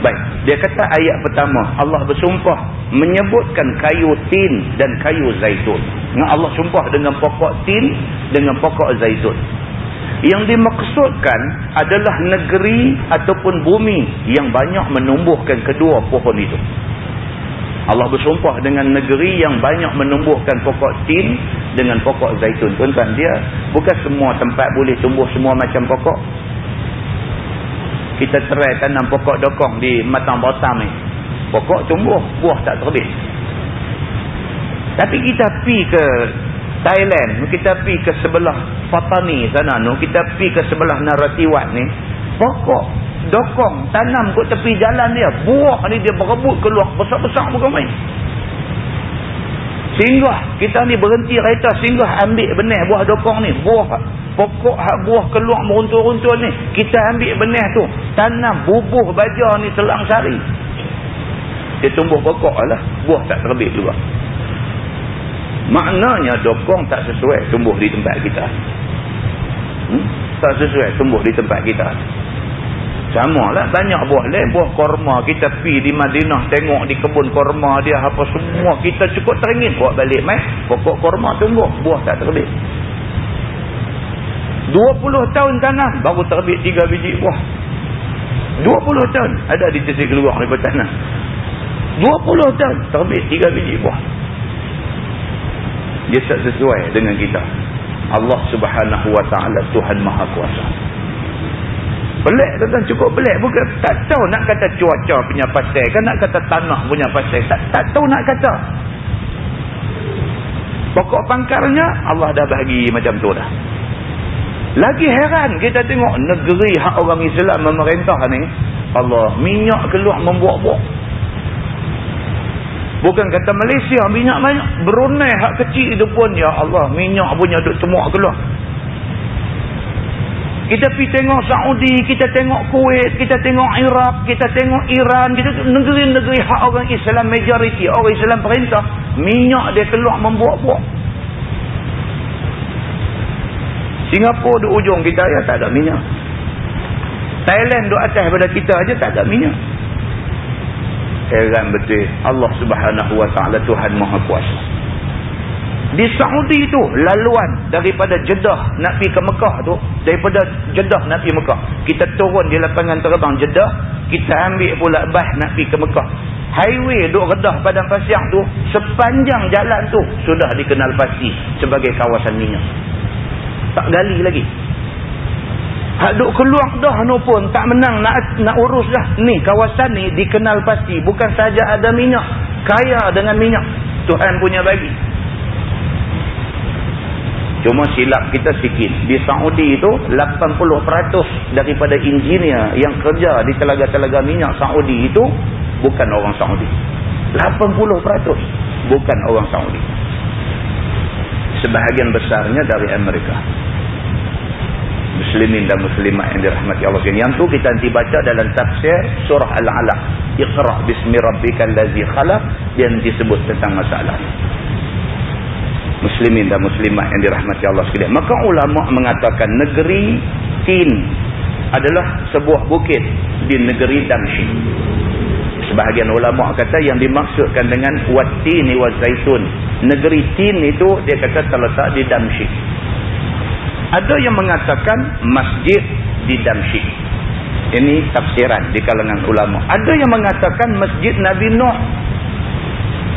Speaker 1: baik dia kata ayat pertama Allah bersumpah menyebutkan kayu tin dan kayu zaitun Allah sumpah dengan pokok tin dengan pokok zaitun yang dimaksudkan adalah negeri ataupun bumi yang banyak menumbuhkan kedua pohon itu. Allah bersumpah dengan negeri yang banyak menumbuhkan pokok tin dengan pokok zaitun. Tuan-tuan, dia bukan semua tempat boleh tumbuh semua macam pokok. Kita terai tanam pokok dokong di matang botam ni. Pokok tumbuh, buah tak terbit. Tapi kita pergi ke Thailand, kita pergi ke sebelah Fatani sana tu, kita pergi ke sebelah Naratiwat ni, pokok dokong tanam ke tepi jalan dia, buah ni dia berebut keluar besar-besar bukan main. Singgah, kita ni berhenti kereta singgah ambil benih buah dokong ni, buah pokok hak buah keluar meruntur-runtur ni, kita ambil benih tu, tanam bubuh baja ni selang sari. Dia tumbuh pokok lah, buah tak terbit juga. Maknanya dokong tak sesuai tumbuh di tempat kita. Hmm? Tak sesuai tumbuh di tempat kita. Sama lah banyak buah lain. Buah korma kita pi di Madinah tengok di kebun korma dia apa semua. Kita cukup teringin buat balik mai. Pokok korma tumbuh. Buah tak terbit. 20 tahun tanam baru terbit 3 biji. Buah. 20 tahun. Ada di sisi keluar daripada tanah. 20 tahun terbit 3 biji. Buah dia tak sesuai dengan kita. Allah subhanahu wa ta'ala Tuhan maha kuasa. Pelik tuan cukup pelik. Bukan tak tahu nak kata cuaca punya pasal kan nak kata tanah punya pasal tak, tak tahu nak kata. Pokok pangkarnya Allah dah bagi macam tu dah lagi heran kita tengok negeri hak orang Islam memerintah ni Allah minyak keluar membuat-buat Bukan kata Malaysia minyak banyak. Brunei hak kecil itu pun ya Allah minyak punya duk cemuk keluar. Kita pergi tengok Saudi, kita tengok Kuwait, kita tengok Iraq, kita tengok Iran, kita negeri-negeri hak orang Islam majoriti, orang Islam perintah, minyak dia keluar membuat-buat. Singapura di ujung kita ya tak ada minyak. Thailand di atas pada kita aja tak ada minyak. Heran betul. Allah subhanahu wa ta'ala Tuhan maha kuasa. Di Saudi tu laluan daripada Jeddah nak pergi ke Mekah tu daripada Jeddah nak pergi Mekah kita turun di lapangan terbang Jeddah kita ambil pula bah nak pergi ke Mekah. Highway duk redah padang pasir tu sepanjang jalan tu sudah dikenal pasti sebagai kawasan minyak tak gali lagi Hak duk keluar dah no pun tak menang nak nak urus dah. Ni kawasan ni dikenal pasti bukan saja ada minyak, kaya dengan minyak. Tuhan punya bagi. Cuma silap kita sikit. Di Saudi itu 80% daripada engineer yang kerja di telaga-telaga minyak Saudi itu bukan orang Saudi. 80% bukan orang Saudi. Sebahagian besarnya dari Amerika. Muslimin dan muslimat yang dirahmati Allah Yang tu kita nanti baca dalam tafsir surah Al-Alaq. Iqra' bismi rabbikal ladzi khalaq yang disebut tentang masalah Muslimin dan muslimat yang dirahmati Allah sekalian. Maka ulama mengatakan negeri Tin adalah sebuah bukit di negeri Damsyik. Sebahagian ulama kata yang dimaksudkan dengan Wattini wa Zaitun. Negeri Tin itu dia kata terletak di Damsyik. Ada yang mengatakan masjid di Damsyik. Ini tafsiran di kalangan ulama. Ada yang mengatakan masjid Nabi Nuh.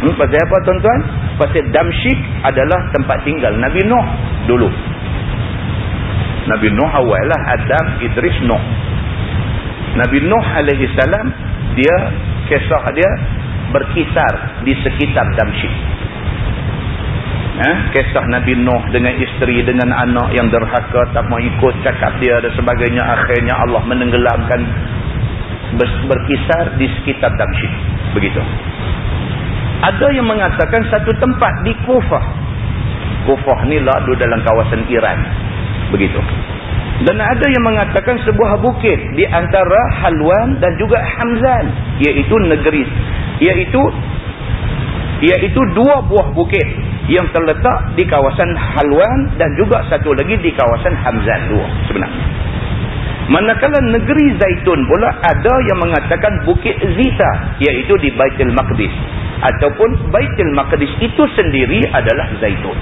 Speaker 1: Hmm, pasal apa tuan-tuan? Pasal Damsyik adalah tempat tinggal Nabi Nuh dulu. Nabi Nuh awal lah Adam, Idris, Nuh. Nabi Nuh alaihi salam dia kisah dia berkisar di sekitar Damsyik. Eh, kisah Nabi Nuh dengan isteri dengan anak yang derhaka tak mau ikut cakap dia dan sebagainya. Akhirnya Allah menenggelamkan berkisar di sekitar Damsyik. Begitu. Ada yang mengatakan satu tempat di Kufah. Kufah ni lah dalam kawasan Iran. Begitu dan ada yang mengatakan sebuah bukit di antara Halwan dan juga Hamzan iaitu negeri iaitu iaitu dua buah bukit yang terletak di kawasan Halwan dan juga satu lagi di kawasan Hamzan dua sebenarnya. Manakala negeri Zaitun pula ada yang mengatakan Bukit Zita iaitu di Baitul Maqdis ataupun Baitul Maqdis itu sendiri adalah Zaitun.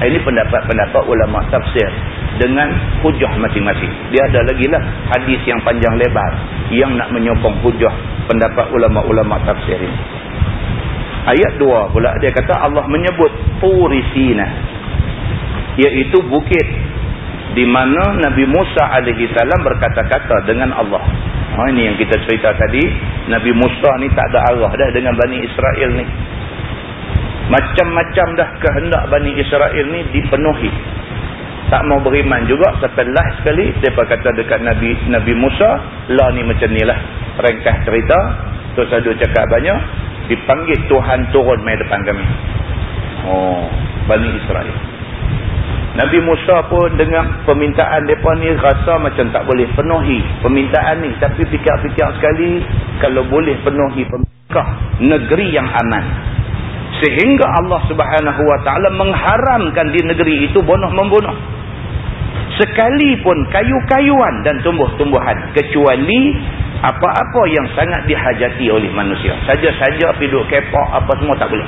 Speaker 1: Ini pendapat-pendapat ulama tafsir dengan hujah masing-masing. Dia ada lagi lah hadis yang panjang lebar yang nak menyokong hujah pendapat ulama-ulama tafsir ini. Ayat 2 pula dia kata Allah menyebut Turisina. Iaitu bukit. Di mana Nabi Musa alaihi salam berkata-kata dengan Allah. Ha, ini yang kita cerita tadi. Nabi Musa ni tak ada arah dah dengan Bani Israel ni. Macam-macam dah kehendak Bani Israel ni dipenuhi. Tak mau beriman juga. Setelah sekali, dia kata dekat Nabi Nabi Musa, lah ni macam ni lah. Ringkas cerita. Terus ada cakap banyak dipanggil Tuhan turun mai depan kami. Oh, Bani Israel. Nabi Musa pun dengan permintaan mereka ni rasa macam tak boleh penuhi permintaan ni. Tapi fikir-fikir sekali, kalau boleh penuhi pemikah negeri yang aman. Sehingga Allah subhanahu wa ta'ala mengharamkan di negeri itu bunuh-membunuh. Sekalipun kayu-kayuan dan tumbuh-tumbuhan. Kecuali apa-apa yang sangat dihajati oleh manusia. Saja-saja piduk kepak apa semua tak boleh.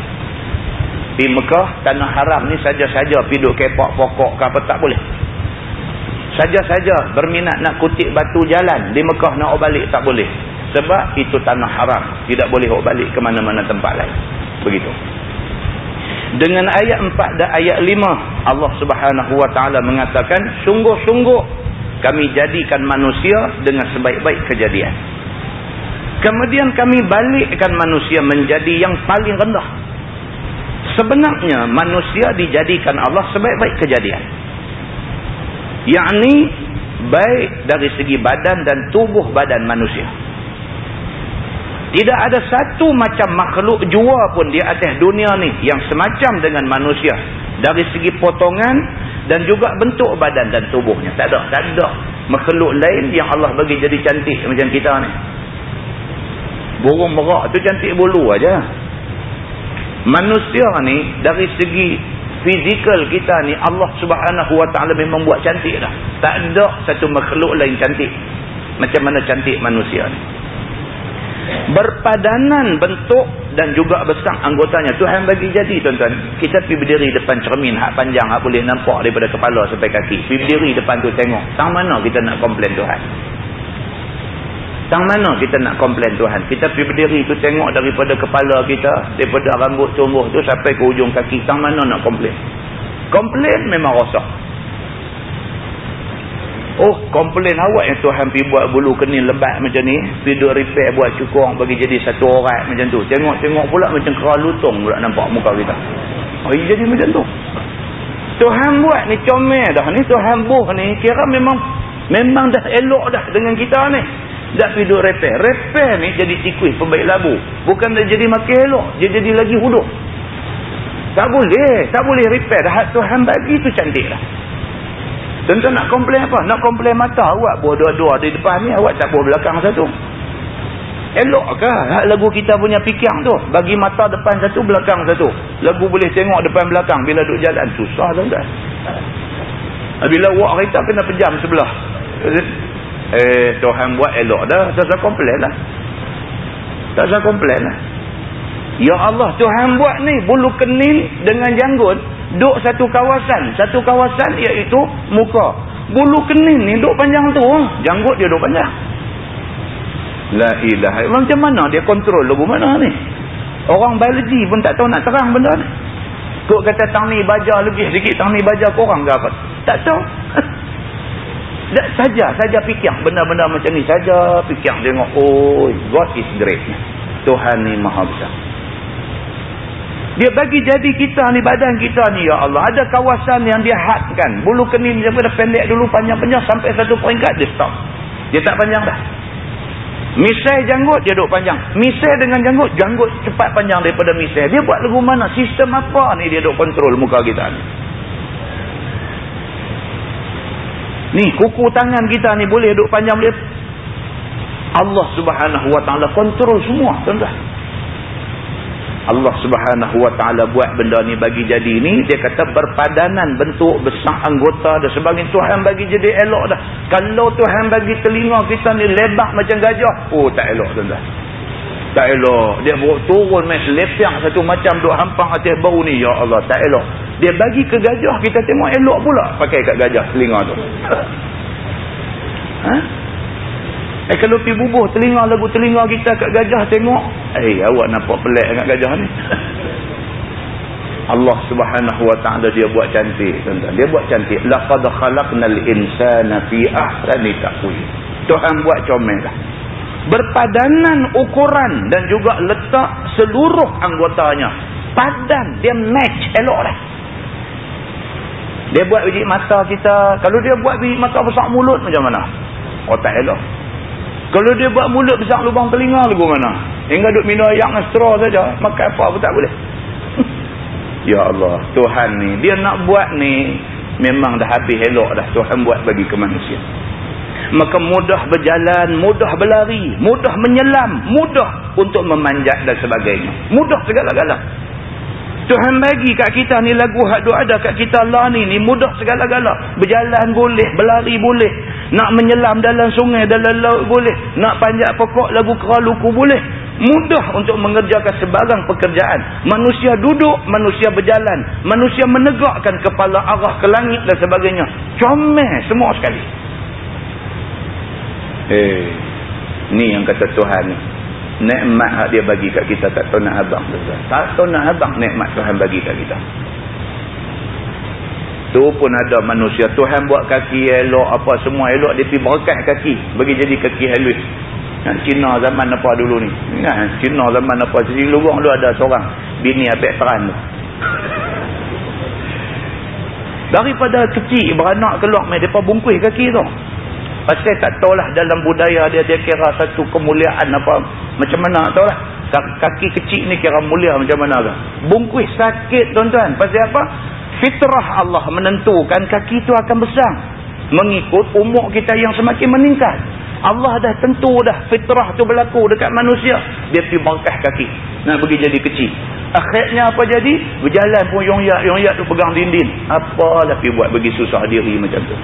Speaker 1: Di Mekah, tanah haram ni saja-saja piduk kepak pokok ke apa tak boleh. Saja-saja berminat nak kutip batu jalan di Mekah nak balik tak boleh. Sebab itu tanah haram. Tidak boleh balik ke mana-mana tempat lain. Begitu. Dengan ayat 4 dan ayat 5 Allah subhanahu wa ta'ala mengatakan sungguh-sungguh kami jadikan manusia dengan sebaik-baik kejadian. Kemudian kami balikkan manusia menjadi yang paling rendah. Sebenarnya manusia dijadikan Allah sebaik-baik kejadian. Yang baik dari segi badan dan tubuh badan manusia. Tidak ada satu macam makhluk jua pun di atas dunia ni yang semacam dengan manusia. Dari segi potongan dan juga bentuk badan dan tubuhnya. Tak ada. Tak ada makhluk lain yang Allah bagi jadi cantik macam kita ni. Burung merak tu cantik bulu aja. Manusia ni dari segi fizikal kita ni Allah subhanahu wa ta'ala memang buat cantik dah. Tak ada satu makhluk lain cantik. Macam mana cantik manusia ni berpadanan bentuk dan juga besar anggotanya. Tuhan bagi jadi tuan-tuan. Kita pergi berdiri depan cermin hak panjang hak boleh nampak daripada kepala sampai kaki. Pergi berdiri depan tu tengok. Tang mana kita nak komplain Tuhan? Tang mana kita nak komplain Tuhan? Kita pergi berdiri tu tengok daripada kepala kita daripada rambut tumbuh tu sampai ke ujung kaki. Tang mana nak komplain? Komplain memang rosak Oh, komplain awak yang Tuhan pergi buat bulu kening lebat macam ni. Pergi duk repair buat cukong bagi jadi satu orang macam tu. Tengok-tengok pula macam kerah lutong pula nampak muka kita. Oh, jadi macam tu. Tuhan buat ni comel dah ni. Tuhan buh ni kira memang memang dah elok dah dengan kita ni. Pergi duduk repair. Repair ni jadi tikus pembaik labu. Bukan dia jadi makin elok. Dia jadi lagi huduk. Tak boleh. Tak boleh repair. Dah Tuhan bagi tu cantik lah. Tentu nak komplain apa? Nak komplain mata awak buat dua-dua di depan ni. Awak tak buat belakang satu. Elok ke lagu kita punya fikir tu? Bagi mata depan satu, belakang satu. Lagu boleh tengok depan belakang bila duduk jalan. Susah tuan-tuan. Bila awak kereta kena pejam sebelah. Eh, Tuhan buat elok dah. Tak usah komplain lah. Tak usah komplain lah. Ya Allah, Tuhan buat ni bulu kening dengan janggut duk satu kawasan. Satu kawasan iaitu muka. Bulu kening ni duk panjang tu. Janggut dia duk panjang. La ilaha Macam mana dia kontrol lagu mana ni? Orang biologi pun tak tahu nak terang benda ni. Kok kata tang ni baja lebih sikit tang ni baja kurang ke apa? Tak tahu. Tak saja, saja fikir benda-benda macam ni saja fikir tengok oh God is great. Tuhan ni maha besar. Dia bagi jadi kita ni badan kita ni ya Allah. Ada kawasan yang dia hadkan. Bulu kening dia pada pendek dulu panjang-panjang sampai satu peringkat dia stop. Dia tak panjang dah. Misai janggut dia duduk panjang. Misai dengan janggut, janggut cepat panjang daripada misai. Dia buat lagu mana? Sistem apa ni dia duduk kontrol muka kita ni? Ni kuku tangan kita ni boleh duduk panjang boleh. Allah subhanahu wa ta'ala kontrol semua tuan-tuan. Allah subhanahu wa ta'ala buat benda ni bagi jadi ni. Dia kata berpadanan bentuk besar anggota dan sebagainya. Tuhan bagi jadi elok dah. Kalau Tuhan bagi telinga kita ni lebar macam gajah. Oh tak elok tuan-tuan. Tak elok. Dia turun main selepiak satu macam duk hampang atas bau ni. Ya Allah tak elok. Dia bagi ke gajah kita tengok elok pula pakai kat gajah telinga tu. Ha? Eh kalau pergi bubuh telinga lagu telinga kita kat gajah tengok. Eh awak nampak pelik dengan gajah ni. Allah subhanahu wa ta'ala dia buat cantik. Tuan-tuan. Dia buat cantik. Laqad khalaqnal insana fi ahsani taqwim. Tuhan buat comel lah berpadanan ukuran dan juga letak seluruh anggotanya padan dia match elok dah dia buat biji mata kita kalau dia buat biji mata besar mulut macam mana oh tak elok kalau dia buat mulut besar lubang telinga lagu mana hingga duduk minum ayak dengan straw saja makan apa pun tak boleh ya Allah Tuhan ni dia nak buat ni memang dah habis elok dah Tuhan buat bagi ke manusia maka mudah berjalan, mudah berlari, mudah menyelam, mudah untuk memanjat dan sebagainya. Mudah segala-gala. Tuhan bagi kat kita ni lagu hak duk ada kat kita lah ni ni mudah segala-gala. Berjalan boleh, berlari boleh, nak menyelam dalam sungai, dalam laut boleh, nak panjat pokok lagu keraluku boleh. Mudah untuk mengerjakan sebarang pekerjaan. Manusia duduk, manusia berjalan, manusia menegakkan kepala arah ke langit dan sebagainya. Comel semua sekali. Eh, ni yang kata Tuhan ni. Nikmat dia bagi kat kita tak tahu nak abang. Tak tahu nak abang nikmat Tuhan bagi kat kita. Tu pun ada manusia. Tuhan buat kaki elok apa semua elok. Dia pergi berkat kaki. Bagi jadi kaki halus. Nah, Cina zaman apa dulu ni. Nah, Cina zaman apa. Jadi lubang tu ada seorang. Bini abek teran tu. Daripada kecil beranak keluar. Mereka bungkus kaki tu. Pasal tak tahulah dalam budaya dia dia kira satu kemuliaan apa macam mana tahulah. Kaki kecil ni kira mulia macam mana ke. Bungkus sakit tuan-tuan. Pasal apa? Fitrah Allah menentukan kaki itu akan besar. Mengikut umur kita yang semakin meningkat. Allah dah tentu dah fitrah tu berlaku dekat manusia. Dia pergi bangkah kaki. Nak pergi jadi kecil. Akhirnya apa jadi? Berjalan pun yongyak-yongyak tu pegang dinding. Apalah pergi buat bagi susah diri macam tu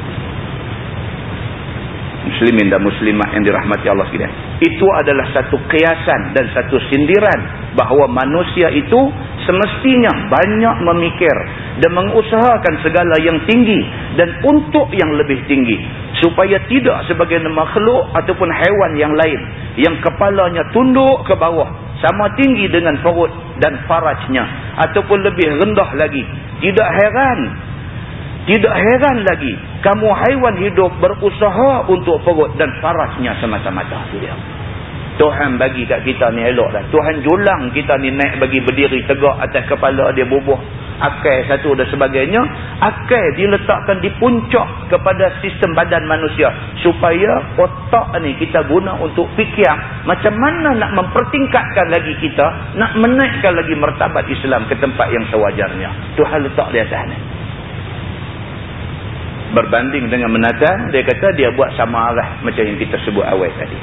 Speaker 1: muslimin dan muslimat yang dirahmati Allah sekalian. Itu adalah satu kiasan dan satu sindiran bahawa manusia itu semestinya banyak memikir dan mengusahakan segala yang tinggi dan untuk yang lebih tinggi. Supaya tidak sebagai makhluk ataupun haiwan yang lain yang kepalanya tunduk ke bawah sama tinggi dengan perut dan farajnya ataupun lebih rendah lagi. Tidak heran. Tidak heran lagi kamu haiwan hidup berusaha untuk perut dan farasnya semata-mata. Tuhan bagi kat kita ni elok dah. Tuhan julang kita ni naik bagi berdiri tegak atas kepala dia bubuh. akal satu dan sebagainya akal diletakkan di puncak kepada sistem badan manusia supaya otak ni kita guna untuk fikir macam mana nak mempertingkatkan lagi kita nak menaikkan lagi mertabat Islam ke tempat yang sewajarnya Tuhan letak di atas ni berbanding dengan menatang dia kata dia buat sama arah macam yang kita sebut awal tadi.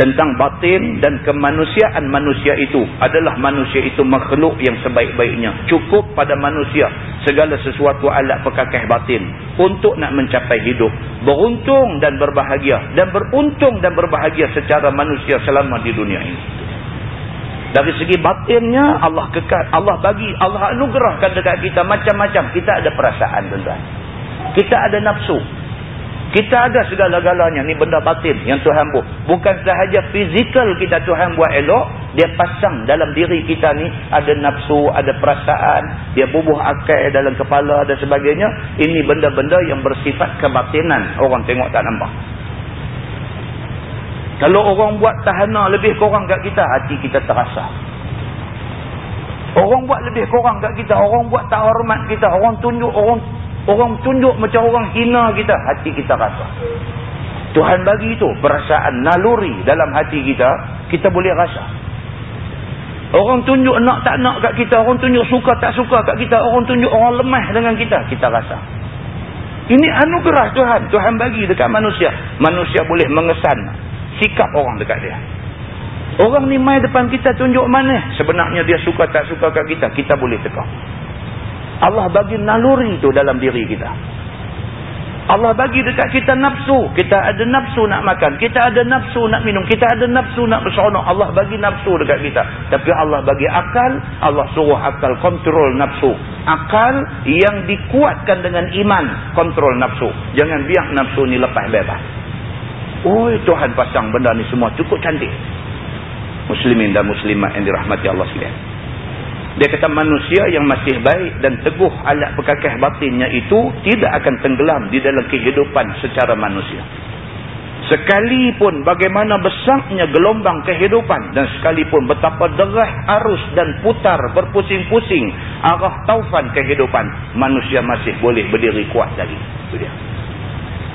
Speaker 1: Tentang batin dan kemanusiaan manusia itu adalah manusia itu makhluk yang sebaik-baiknya. Cukup pada manusia segala sesuatu alat pekakeh batin untuk nak mencapai hidup. Beruntung dan berbahagia dan beruntung dan berbahagia secara manusia selama di dunia ini. Dari segi batinnya Allah kekal Allah bagi Allah anugerahkan dekat kita macam-macam. Kita ada perasaan tuan-tuan kita ada nafsu kita ada segala-galanya ni benda batin yang Tuhan buat. Bukan sahaja fizikal kita Tuhan buat elok. Dia pasang dalam diri kita ni ada nafsu, ada perasaan. Dia bubuh akal dalam kepala dan sebagainya. Ini benda-benda yang bersifat kebatinan. Orang tengok tak nampak. Kalau orang buat tahana lebih kurang kat kita, hati kita terasa. Orang buat lebih kurang kat kita. Orang buat tak hormat kita. Orang tunjuk, orang Orang tunjuk macam orang hina kita, hati kita rasa. Tuhan bagi itu perasaan naluri dalam hati kita, kita boleh rasa. Orang tunjuk nak tak nak kat kita, orang tunjuk suka tak suka kat kita, orang tunjuk orang lemah dengan kita, kita rasa. Ini anugerah Tuhan. Tuhan bagi dekat manusia. Manusia boleh mengesan sikap orang dekat dia. Orang ni mai depan kita tunjuk mana? Sebenarnya dia suka tak suka kat kita, kita boleh tekak. Allah bagi naluri itu dalam diri kita. Allah bagi dekat kita nafsu. Kita ada nafsu nak makan. Kita ada nafsu nak minum. Kita ada nafsu nak berseronok. Allah bagi nafsu dekat kita. Tapi Allah bagi akal. Allah suruh akal kontrol nafsu. Akal yang dikuatkan dengan iman kontrol nafsu. Jangan biar nafsu ni lepas bebas. Oh Tuhan pasang benda ni semua cukup cantik. Muslimin dan muslimat yang dirahmati Allah sekalian. Dia kata manusia yang masih baik dan teguh alat pekakeh batinnya itu tidak akan tenggelam di dalam kehidupan secara manusia. Sekalipun bagaimana besarnya gelombang kehidupan dan sekalipun betapa derah arus dan putar berpusing-pusing arah taufan kehidupan, manusia masih boleh berdiri kuat lagi. Itu dia.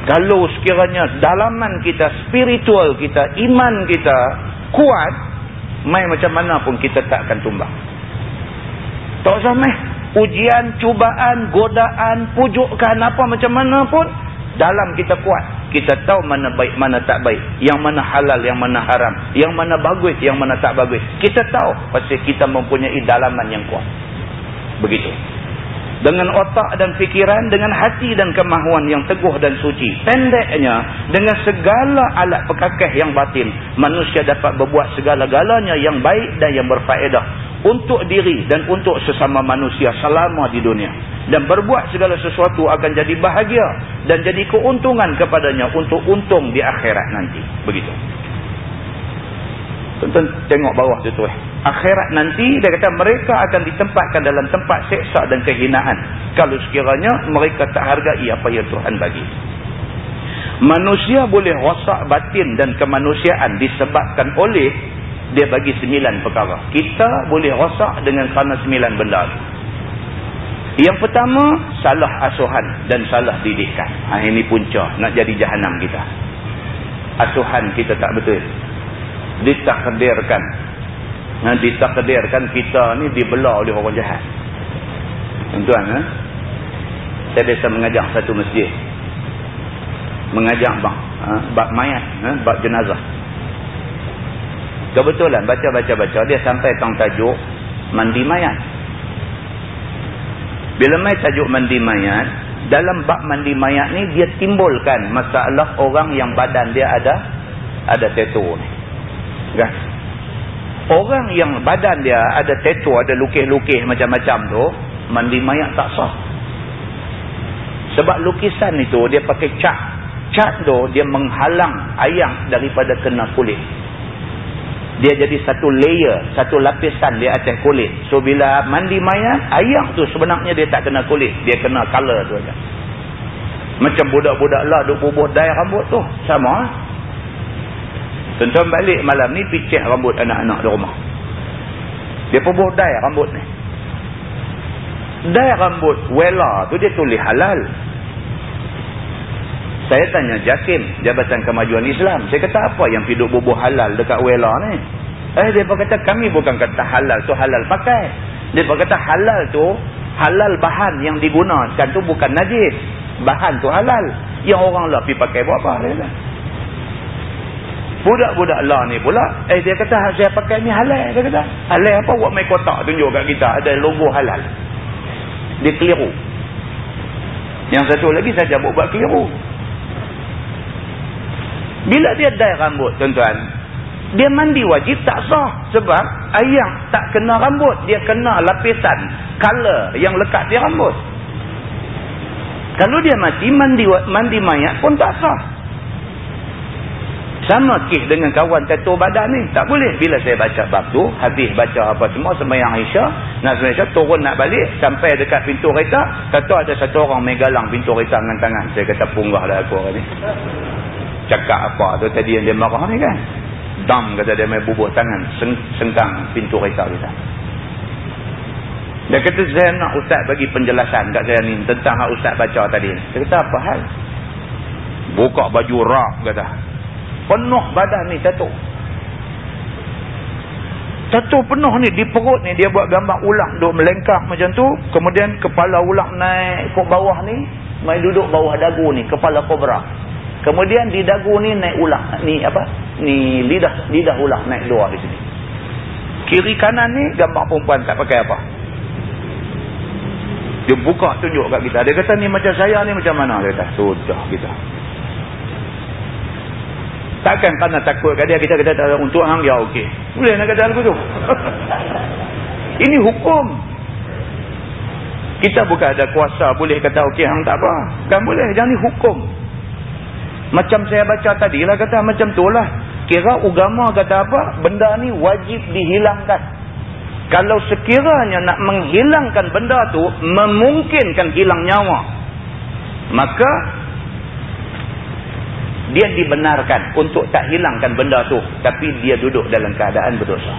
Speaker 1: Kalau sekiranya dalaman kita, spiritual kita, iman kita kuat, main macam mana pun kita tak akan tumbang. Tak usah meh. Ujian, cubaan, godaan, pujukan apa macam mana pun. Dalam kita kuat. Kita tahu mana baik, mana tak baik. Yang mana halal, yang mana haram. Yang mana bagus, yang mana tak bagus. Kita tahu. Pasal kita mempunyai dalaman yang kuat. Begitu. Dengan otak dan fikiran, dengan hati dan kemahuan yang teguh dan suci. Pendeknya, dengan segala alat pekakeh yang batin, manusia dapat berbuat segala-galanya yang baik dan yang berfaedah untuk diri dan untuk sesama manusia selama di dunia dan berbuat segala sesuatu akan jadi bahagia dan jadi keuntungan kepadanya untuk untung di akhirat nanti begitu tuan tengok bawah tu tu eh. Akhirat nanti dia kata mereka akan ditempatkan dalam tempat seksa dan kehinaan kalau sekiranya mereka tak hargai apa yang Tuhan bagi manusia boleh rosak batin dan kemanusiaan disebabkan oleh dia bagi sembilan perkara. Kita boleh rosak dengan kerana sembilan benda. Yang pertama, salah asuhan dan salah didikan. Ha, ini punca nak jadi jahanam kita. Asuhan kita tak betul. Ditakdirkan. Ha, ditakdirkan kita ni dibelah oleh orang jahat. Tuan-tuan, ha? saya biasa mengajak satu masjid. Mengajak bang, ha? bab mayat, ha? bab jenazah. Kebetulan baca-baca-baca dia sampai tang tajuk mandi mayat. Bila mai tajuk mandi mayat, dalam bab mandi mayat ni dia timbulkan masalah orang yang badan dia ada ada tattoo ni. Kan? Orang yang badan dia ada tattoo, ada lukis-lukis macam-macam tu, mandi mayat tak sah. Sebab lukisan itu dia pakai cat. Cat tu dia menghalang ayam daripada kena kulit dia jadi satu layer, satu lapisan di atas kulit. So bila mandi mayat, ayam tu sebenarnya dia tak kena kulit, dia kena color tu aja. Macam budak-budak lah duk bubuh dai rambut tu, sama. Tuan-tuan balik malam ni picit rambut anak-anak di rumah. Dia bubuh dai rambut ni. Dai rambut wela tu dia tulis halal. Saya tanya Jakim, Jabatan Kemajuan Islam. Saya kata apa yang hidup bubuh halal dekat wela ni? Eh, dia kata kami bukan kata halal tu halal pakai. Dia kata halal tu, halal bahan yang digunakan tu bukan najis. Bahan tu halal. Yang orang lah pergi pakai buat apa? Budak-budak lah ni pula. Eh, dia kata saya pakai ni halal. Dia kata, halal apa? Buat main kotak tunjuk kat kita. Ada logo halal. Dia keliru. Yang satu lagi saya buat keliru. Bila dia dai rambut tuan-tuan. Dia mandi wajib tak sah. Sebab ayam tak kena rambut. Dia kena lapisan color yang lekat di rambut. Kalau dia mati, mandi mandi mayat pun tak sah. Sama kih dengan kawan tattoo badan ni. Tak boleh. Bila saya baca bab tu, habis baca apa semua, semayang nak semayang Aisyah, turun nak balik, sampai dekat pintu kereta, kata ada satu orang megalang pintu kereta dengan tangan. Saya kata, punggah lah aku orang ni cakap apa tu tadi yang dia marah ni kan dam kata dia main bubuh tangan seng, sengkang pintu kereta kita dia kata saya nak ustaz bagi penjelasan kat saya ni tentang ustaz baca tadi dia kata apa hal buka baju rak kata penuh badan ni tattoo tattoo penuh ni di perut ni dia buat gambar ulang duk melengkap macam tu kemudian kepala ulang naik ke bawah ni main duduk bawah dagu ni kepala kobra Kemudian di dagu ni naik ulang. Ni apa? Ni lidah lidah ulang naik dua di sini. Kiri kanan ni gambar perempuan tak pakai apa. Dia buka tunjuk kat kita. Dia kata ni macam saya ni macam mana? Dia kata sudah kita. Takkan kerana takut kat dia kita kata untuk hang dia okey. Boleh nak kata lagu tu. Ini hukum. Kita bukan ada kuasa boleh kata okey hang tak apa. Kan boleh. Jangan ni hukum. Macam saya baca tadi lah kata macam tu lah. Kira agama kata apa? Benda ni wajib dihilangkan. Kalau sekiranya nak menghilangkan benda tu, memungkinkan hilang nyawa. Maka, dia dibenarkan untuk tak hilangkan benda tu. Tapi dia duduk dalam keadaan berdosa.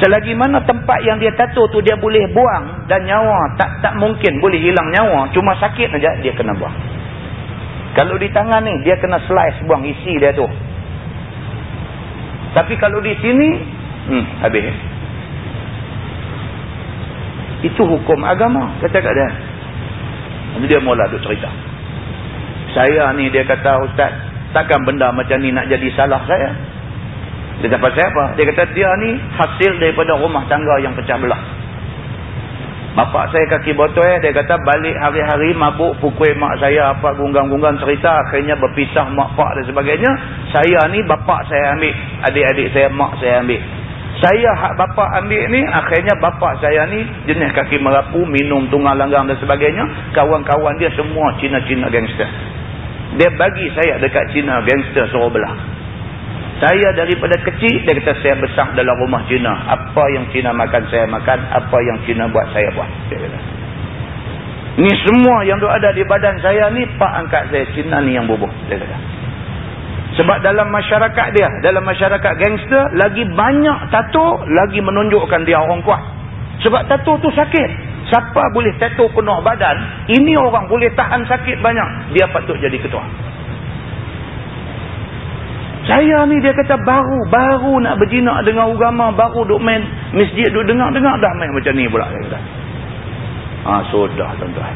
Speaker 1: Selagi mana tempat yang dia tato tu dia boleh buang dan nyawa tak tak mungkin boleh hilang nyawa. Cuma sakit saja dia kena buang. Kalau di tangan ni, dia kena slice buang isi dia tu. Tapi kalau di sini, hmm, habis. Itu hukum agama, kata kat dia. Dia mula duk cerita. Saya ni, dia kata, Ustaz, takkan benda macam ni nak jadi salah saya? Dia kata, apa? Dia kata, dia ni hasil daripada rumah tangga yang pecah belah. Bapak saya kaki botol eh. Dia kata balik hari-hari mabuk pukul mak saya apa gunggang-gunggang cerita. Akhirnya berpisah mak pak dan sebagainya. Saya ni bapak saya ambil. Adik-adik saya mak saya ambil. Saya hak bapak ambil ni. Akhirnya bapak saya ni jenis kaki merapu. Minum tunggal langgang dan sebagainya. Kawan-kawan dia semua Cina-Cina gangster. Dia bagi saya dekat Cina gangster suruh belah. Saya daripada kecil, dia kata saya besar dalam rumah Cina. Apa yang Cina makan, saya makan. Apa yang Cina buat, saya buat. Dia kata. Ni semua yang ada di badan saya ni, pak angkat saya Cina ni yang bubuh. Dia kata. Sebab dalam masyarakat dia, dalam masyarakat gangster, lagi banyak tato, lagi menunjukkan dia orang kuat. Sebab tato tu sakit. Siapa boleh tato penuh badan, ini orang boleh tahan sakit banyak. Dia patut jadi ketua. Saya ni dia kata baru, baru nak berjinak dengan agama, baru duk main masjid, duk dengar-dengar dah main macam ni pula. Dia kata. Ha, sudah tuan-tuan.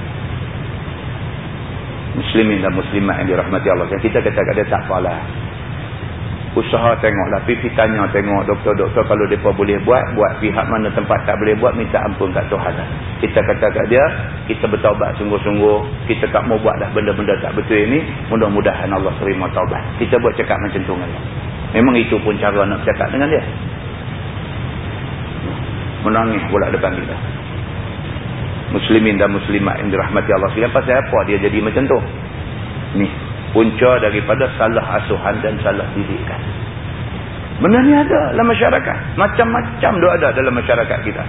Speaker 1: Muslimin dan muslimat yang dirahmati Allah. Kita kata kata tak apalah usaha tengoklah pergi tanya tengok doktor-doktor kalau mereka boleh buat buat pihak mana tempat tak boleh buat minta ampun kat Tuhan kita kata kat dia kita bertaubat sungguh-sungguh kita tak mau buat dah benda-benda tak betul ini mudah-mudahan Allah terima taubat. Kita buat cakap macam tu dengan dia. Memang itu pun cara nak cakap dengan dia. Menangis pula depan kita. Muslimin dan muslimat yang dirahmati Allah. Sekalian pasal apa dia jadi macam tu? Ni punca daripada salah asuhan dan salah didikan. Benda ni ada dalam masyarakat. Macam-macam dia ada dalam masyarakat kita.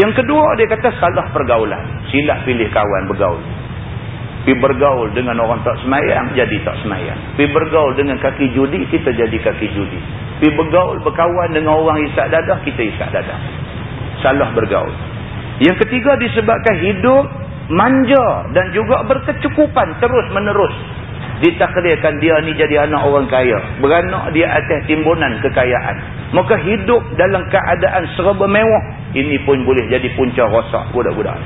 Speaker 1: Yang kedua dia kata salah pergaulan. Silap pilih kawan bergaul. Pergi bergaul dengan orang tak semayang, jadi tak semayang. Pergi bergaul dengan kaki judi, kita jadi kaki judi. Pergi bergaul, berkawan dengan orang isak dadah, kita isak dadah. salah bergaul. Yang ketiga disebabkan hidup manja dan juga berkecukupan terus menerus. Ditakdirkan dia ni jadi anak orang kaya. Beranak dia atas timbunan kekayaan. Maka hidup dalam keadaan serba mewah. Ini pun boleh jadi punca rosak budak-budak.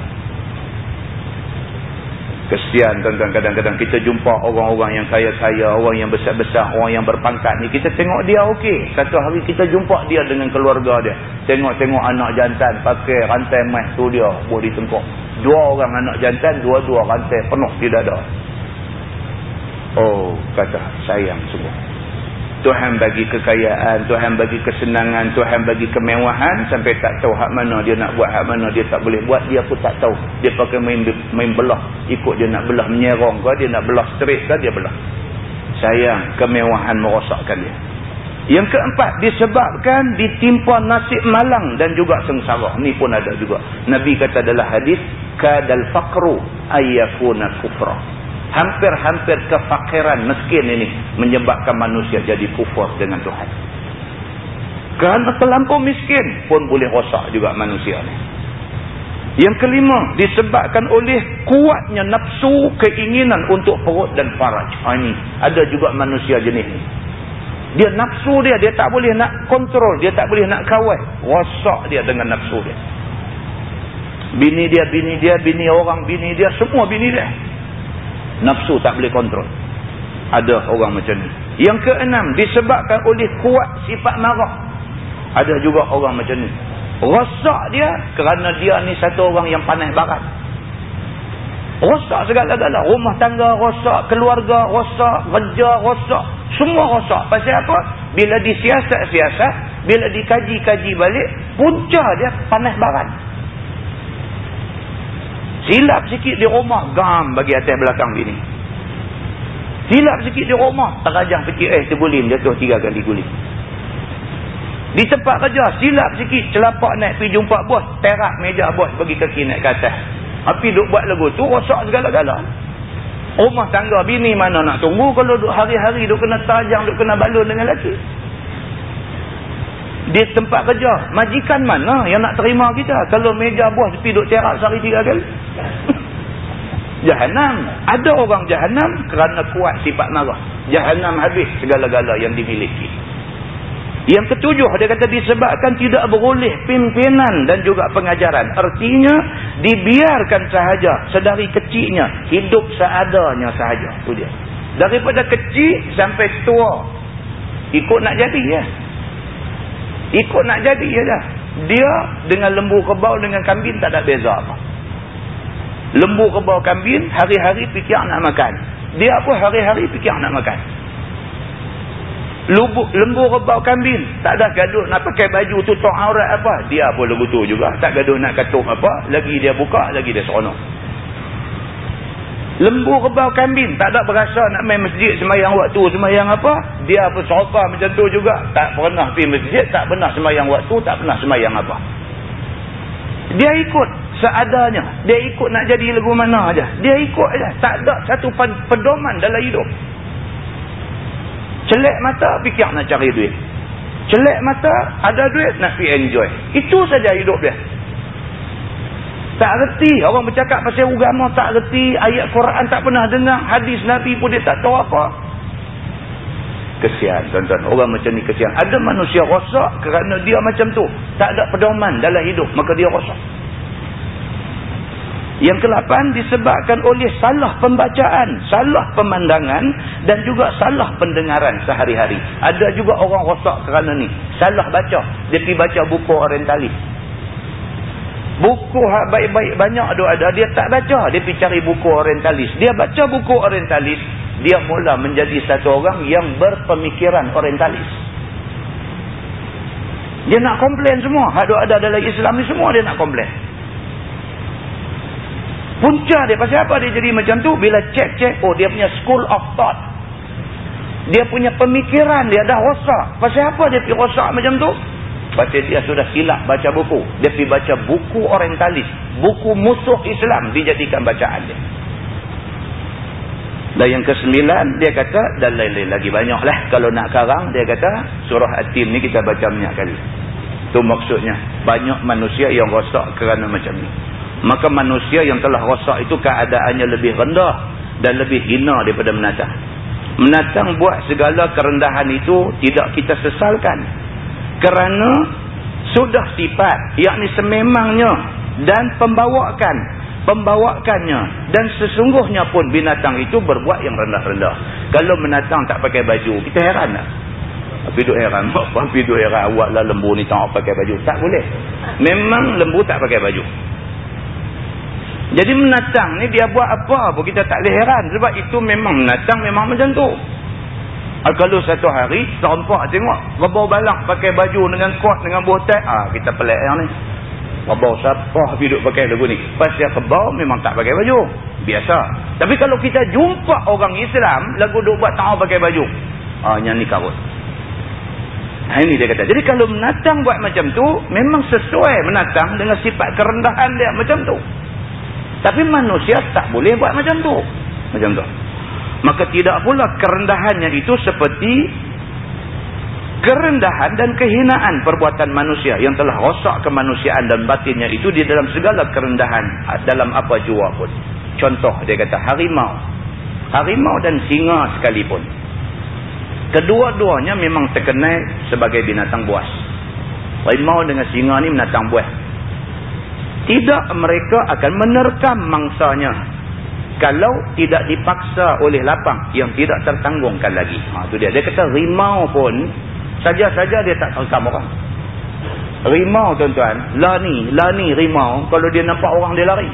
Speaker 1: Kesian tuan-tuan kadang-kadang kita jumpa orang-orang yang kaya-kaya, orang yang besar-besar, orang yang berpangkat ni. Kita tengok dia okey. Satu hari kita jumpa dia dengan keluarga dia. Tengok-tengok anak jantan pakai rantai emas tu dia buat di tengkok. Dua orang anak jantan, dua-dua rantai penuh di dada. Oh, kata sayang semua. Tuhan bagi kekayaan, Tuhan bagi kesenangan, Tuhan bagi kemewahan sampai tak tahu hak mana dia nak buat, hak mana dia tak boleh buat, dia pun tak tahu. Dia pakai main main belah, ikut dia nak belah menyerong ke, dia nak belah straight ke, dia belah. Sayang, kemewahan merosakkan dia. Yang keempat, disebabkan ditimpa nasib malang dan juga sengsara. Ni pun ada juga. Nabi kata adalah hadis, kadal faqru ayyakuna kufra hampir-hampir kefakiran miskin ini menyebabkan manusia jadi kufur dengan Tuhan. Kerana terlampau miskin pun boleh rosak juga manusia ini. Yang kelima, disebabkan oleh kuatnya nafsu keinginan untuk perut dan faraj. Ha, ini ada juga manusia jenis ini. Dia nafsu dia, dia tak boleh nak kontrol, dia tak boleh nak kawal. Rosak dia dengan nafsu dia. Bini dia, bini dia, bini orang, bini dia, semua bini dia. Nafsu tak boleh kontrol. Ada orang macam ni. Yang keenam, disebabkan oleh kuat sifat marah. Ada juga orang macam ni. Rosak dia kerana dia ni satu orang yang panas barat. Rosak segala-gala. Rumah tangga rosak, keluarga rosak, kerja rosak. Semua rosak. Pasal apa? Bila disiasat-siasat, bila dikaji-kaji balik, punca dia panas barat. Silap sikit di rumah, gam bagi atas belakang bini. Silap sikit di rumah, terajang sikit, eh terguling, jatuh tiga kali guling. Di tempat kerja, silap sikit, celapak naik pergi jumpa bos, terak meja bos, bagi kaki naik ke atas. Tapi duk buat lagu tu, rosak segala-gala. Rumah tangga bini mana nak tunggu kalau hari-hari duk kena terajang, duk kena balun dengan lelaki di tempat kerja majikan mana yang nak terima kita? Kalau meja bos pergi duduk terak sehari tiga kali? Jahannam. Ada orang Jahannam kerana kuat sifat marah. Jahannam habis segala-gala yang dimiliki. Yang ketujuh dia kata disebabkan tidak beroleh pimpinan dan juga pengajaran. Artinya dibiarkan sahaja sedari kecilnya hidup seadanya sahaja. Itu dia. Daripada kecil sampai tua ikut nak jadi ya Ikut nak jadi je dah. Dia dengan lembu kebau dengan kambing tak ada beza apa. Lembu kebau kambing hari-hari fikir nak makan. Dia pun hari-hari fikir nak makan. Lubu, lembu kebau kambing tak ada gaduh nak pakai baju tutup aurat apa. Dia pun lembu tu juga. Tak gaduh nak katuk apa. Lagi dia buka, lagi dia seronok. Lembu kebau kambing tak ada berasa nak main masjid semayang waktu semayang apa. Dia serupa macam tu juga. Tak pernah pergi masjid, tak pernah semayang waktu, tak pernah semayang apa. Dia ikut seadanya. Dia ikut nak jadi lagu mana aja. Dia ikut aja. Tak ada satu pedoman dalam hidup. Celek mata fikir nak cari duit. Celek mata ada duit nak pergi enjoy. Itu saja hidup dia. Tak reti. Orang bercakap pasal agama tak reti. Ayat Quran tak pernah dengar. Hadis Nabi pun dia tak tahu apa. Kesian tuan-tuan. Orang macam ni kesian. Ada manusia rosak kerana dia macam tu. Tak ada pedoman dalam hidup. Maka dia rosak. Yang kelapan disebabkan oleh salah pembacaan, salah pemandangan dan juga salah pendengaran sehari-hari. Ada juga orang rosak kerana ni. Salah baca. Dia pergi baca buku orientalis. Buku hak baik-baik banyak ada ada. Dia tak baca. Dia pergi cari buku orientalis. Dia baca buku orientalis. Dia mula menjadi satu orang yang berpemikiran orientalis. Dia nak komplain semua. Hak ada dalam Islam ni semua dia nak komplain. Punca dia pasal apa dia jadi macam tu? Bila cek-cek. Oh dia punya school of thought. Dia punya pemikiran dia dah rosak. Pasal apa dia pergi rosak macam tu? Pasal dia sudah silap baca buku. Dia pergi baca buku orientalis. Buku musuh Islam dijadikan bacaan dia. Dan yang kesembilan, dia kata, dan lain-lain lagi banyak lah. Kalau nak karang, dia kata, surah At-Tim ni kita baca banyak kali. tu maksudnya banyak manusia yang rosak kerana macam ni maka manusia yang telah rosak itu keadaannya lebih rendah dan lebih hina daripada menatang menatang buat segala kerendahan itu tidak kita sesalkan kerana sudah sifat yakni sememangnya dan pembawakan pembawakannya dan sesungguhnya pun binatang itu berbuat yang rendah-rendah. Kalau menatang tak pakai baju kita heran tak? Tapi duk heran tapi duk heran? Awaklah lembu ni tak pakai baju. Tak boleh. Memang lembu tak pakai baju. Jadi menatang ni dia buat apa pun kita tak boleh heran. Sebab itu memang menatang memang macam tu Ah, kalau satu hari terempak tengok. Rebau balang pakai baju dengan kuat dengan tek ah kita pelik yang ni. Rebau siapa hidup pakai lagu ni? Pasal rebau memang tak pakai baju. Biasa. Tapi kalau kita jumpa orang Islam lagu duk buat tak pakai baju. Ah yang ni karut. Ha, ini dia kata. Jadi kalau menatang buat macam tu memang sesuai menatang dengan sifat kerendahan dia macam tu. Tapi manusia tak boleh buat macam tu. Macam tu maka tidak pula kerendahannya itu seperti kerendahan dan kehinaan perbuatan manusia yang telah rosak kemanusiaan dan batinnya itu di dalam segala kerendahan dalam apa jua pun. Contoh dia kata harimau. Harimau dan singa sekalipun. Kedua-duanya memang terkenal sebagai binatang buas. Harimau dengan singa ni binatang buas tidak mereka akan menerkam mangsanya kalau tidak dipaksa oleh lapang yang tidak tertanggungkan lagi. Ha tu dia. Dia kata rimau pun saja-saja dia tak terkam orang. Rimau tuan-tuan, lah ni, lah ni rimau kalau dia nampak orang dia lari.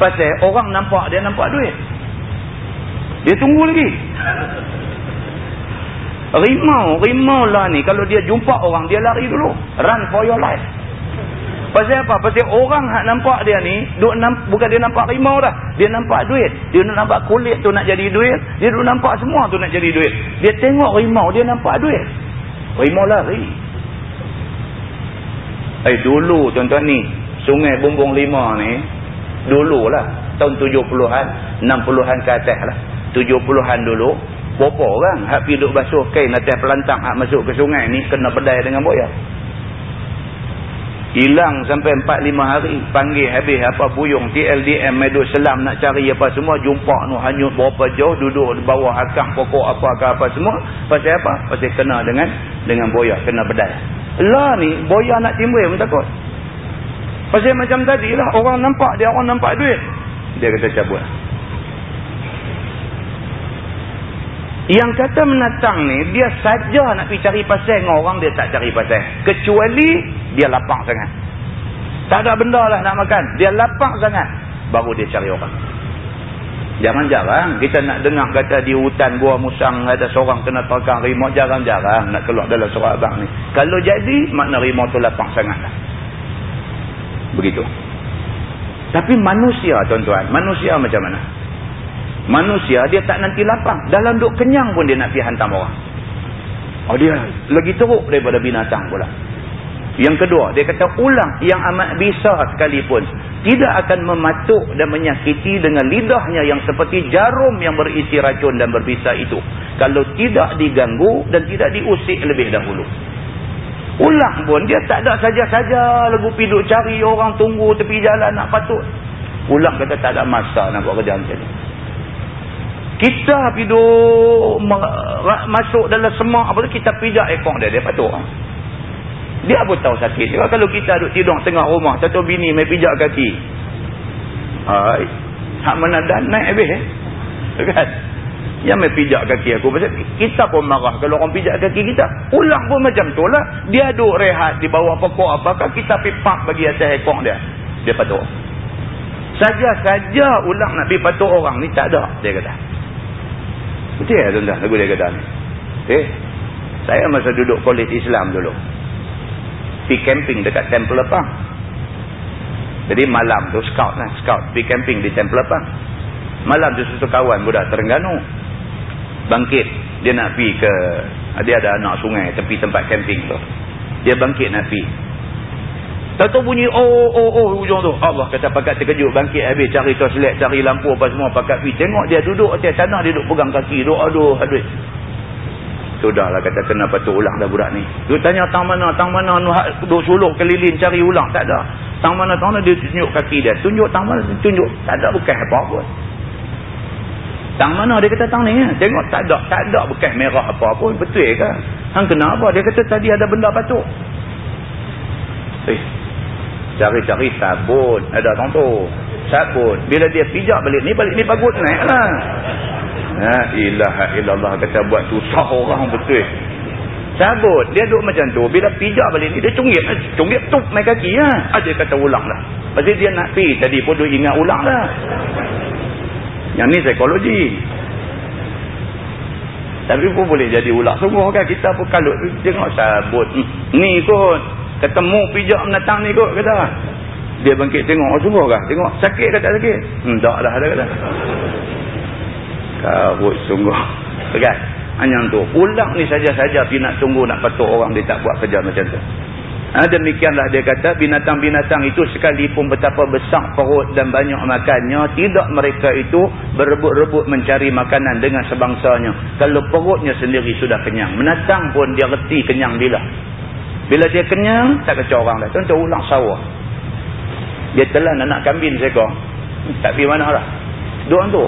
Speaker 1: Pasal orang nampak dia nampak duit. Dia tunggu lagi. Rimau, rimau lah ni kalau dia jumpa orang dia lari dulu. Run for your life. Pasal apa? Pasal orang hak nampak dia ni, duk namp bukan dia nampak rimau dah. Dia nampak duit. Dia nak nampak kulit tu nak jadi duit. Dia duk nampak semua tu nak jadi duit. Dia tengok rimau, dia nampak duit. Rimau lari. Eh dulu tuan-tuan ni, sungai bumbung lima ni, dululah. Tahun 70-an, 60-an ke atas lah. 70-an dulu, berapa orang hak pergi duk basuh kain atas pelantang hak masuk ke sungai ni, kena pedai dengan boya hilang sampai 4-5 hari. Panggil habis apa buyung TLDM medus selam nak cari apa semua. Jumpa tu hanyut berapa jauh duduk di bawah akang pokok apa ke apa semua. Pasal apa? Pasal kena dengan dengan boya kena bedal lah ni boya nak timbul pun takut. Pasal macam tadi lah orang nampak dia orang nampak duit. Dia kata cabut yang kata menatang ni dia saja nak pergi cari pasal dengan orang dia tak cari pasal. Kecuali dia lapang sangat. Tak ada benda lah nak makan. Dia lapang sangat. Baru dia cari orang. Jangan jarang. Kita nak dengar kata di hutan gua musang ada seorang kena terkang rimau jarang-jarang nak keluar dalam surat abang ni. Kalau jadi makna rimau tu lapang sangat lah. Begitu. Tapi manusia tuan-tuan manusia macam mana? Manusia dia tak nanti lapang. Dalam duk kenyang pun dia nak pergi hantam orang. Oh dia lagi teruk daripada binatang pula. Yang kedua, dia kata ulang yang amat bisa sekalipun tidak akan mematuk dan menyakiti dengan lidahnya yang seperti jarum yang berisi racun dan berbisa itu. Kalau tidak diganggu dan tidak diusik lebih dahulu. Ulang pun dia tak ada saja-saja lagu piduk cari orang tunggu tepi jalan nak patut. Ulang kata tak ada masa nak buat kerja macam ni. Kita piduk masuk dalam semak apa tu kita pijak ekor dia dia patut. Dia pun tahu sakit. Juga kalau kita duduk tidur tengah rumah, satu bini mai pijak kaki. Hai. Hak mana dah naik habis eh. Kan? Yang mai pijak kaki aku pasal kita pun marah kalau orang pijak kaki kita. Ulang pun macam tu lah. Dia duduk rehat di bawah pokok apakah kita pipak bagi atas ekor dia. Dia patut. Saja-saja ulang nak pergi patut orang ni tak ada dia kata. Betul ya tuan-tuan lagu dia kata ni. Eh, saya masa duduk kolej Islam dulu. Pergi camping dekat Temple Lepang. Jadi malam tu scout lah. Scout pergi camping di Temple Lepang. Malam tu susu kawan budak Terengganu. Bangkit. Dia nak pergi ke... Dia ada anak sungai tepi tempat camping tu. Dia bangkit nak. Tak tahu bunyi oh oh oh hujung tu. Allah kata pakat terkejut bangkit habis cari toslet, cari lampu apa semua pakat pergi. Tengok dia duduk atas tanah dia duduk pegang kaki. Duduk aduh aduh. Sudahlah kata kena patut ulang dah budak ni. Dia tanya tang mana, tang mana duk suluh keliling cari ulang. Tak ada. Tang mana, tang mana dia tunjuk kaki dia. Tunjuk tang mana, tunjuk. Tak ada bekas apa pun. Tang mana dia kata tang ni. Tengok tak ada, tak ada bekas merah apa pun. Betul ke? Hang kenapa? Dia kata tadi ada benda patut. Eh. Cari-cari sabun. Ada tang tu. Sabun. Bila dia pijak balik ni, balik ni bagut naik lah. La ilaha illallah kata buat susah orang betul. Sabut. Dia duduk macam tu. Bila pijak balik ni, dia cunggit. Cunggit tup main kaki. Ha? Aja kata ulang lah. Pasti dia nak pi Tadi pun dia ingat ulang lah. Yang ni psikologi. Tapi pun boleh jadi ulang semua kan. Kita pun kalut. Tengok sabut. Hmm. Ni kot. Ketemu pijak menatang ni kot. Kata. Dia bangkit tengok. Semua kah? Tengok. Sakit ke tak sakit? Hmm, tak dah. Ada kata. Karut sungguh. Kan? Hanya tu. Ulang ni saja-saja pi nak tunggu nak patuk orang dia tak buat kerja macam tu. Ha, demikianlah dia kata binatang-binatang itu sekalipun betapa besar perut dan banyak makannya tidak mereka itu berebut-rebut mencari makanan dengan sebangsanya kalau perutnya sendiri sudah kenyang menatang pun dia reti kenyang bila bila dia kenyang tak kecau orang dah contoh ulang sawah dia telan anak kambing seekor tak pergi mana lah dua tu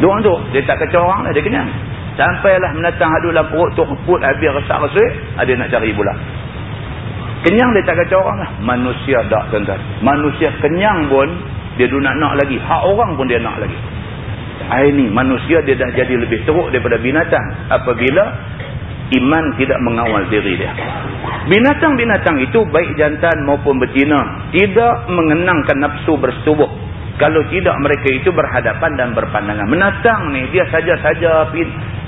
Speaker 1: Dua tu. Dia tak kacau orang lah. Dia kenyang. Sampailah menatang hadu dalam perut tu. Put habis resak-resik. Ada nak cari pula. Kenyang dia tak kacau orang lah. Manusia tak tuan-tuan. Manusia kenyang pun. Dia tu nak nak lagi. Hak orang pun dia nak lagi. Ini manusia dia dah jadi lebih teruk daripada binatang. Apabila iman tidak mengawal diri dia. Binatang-binatang itu baik jantan maupun betina. Tidak mengenangkan nafsu bersetubuh. Kalau tidak mereka itu berhadapan dan berpandangan. Menatang ni dia saja-saja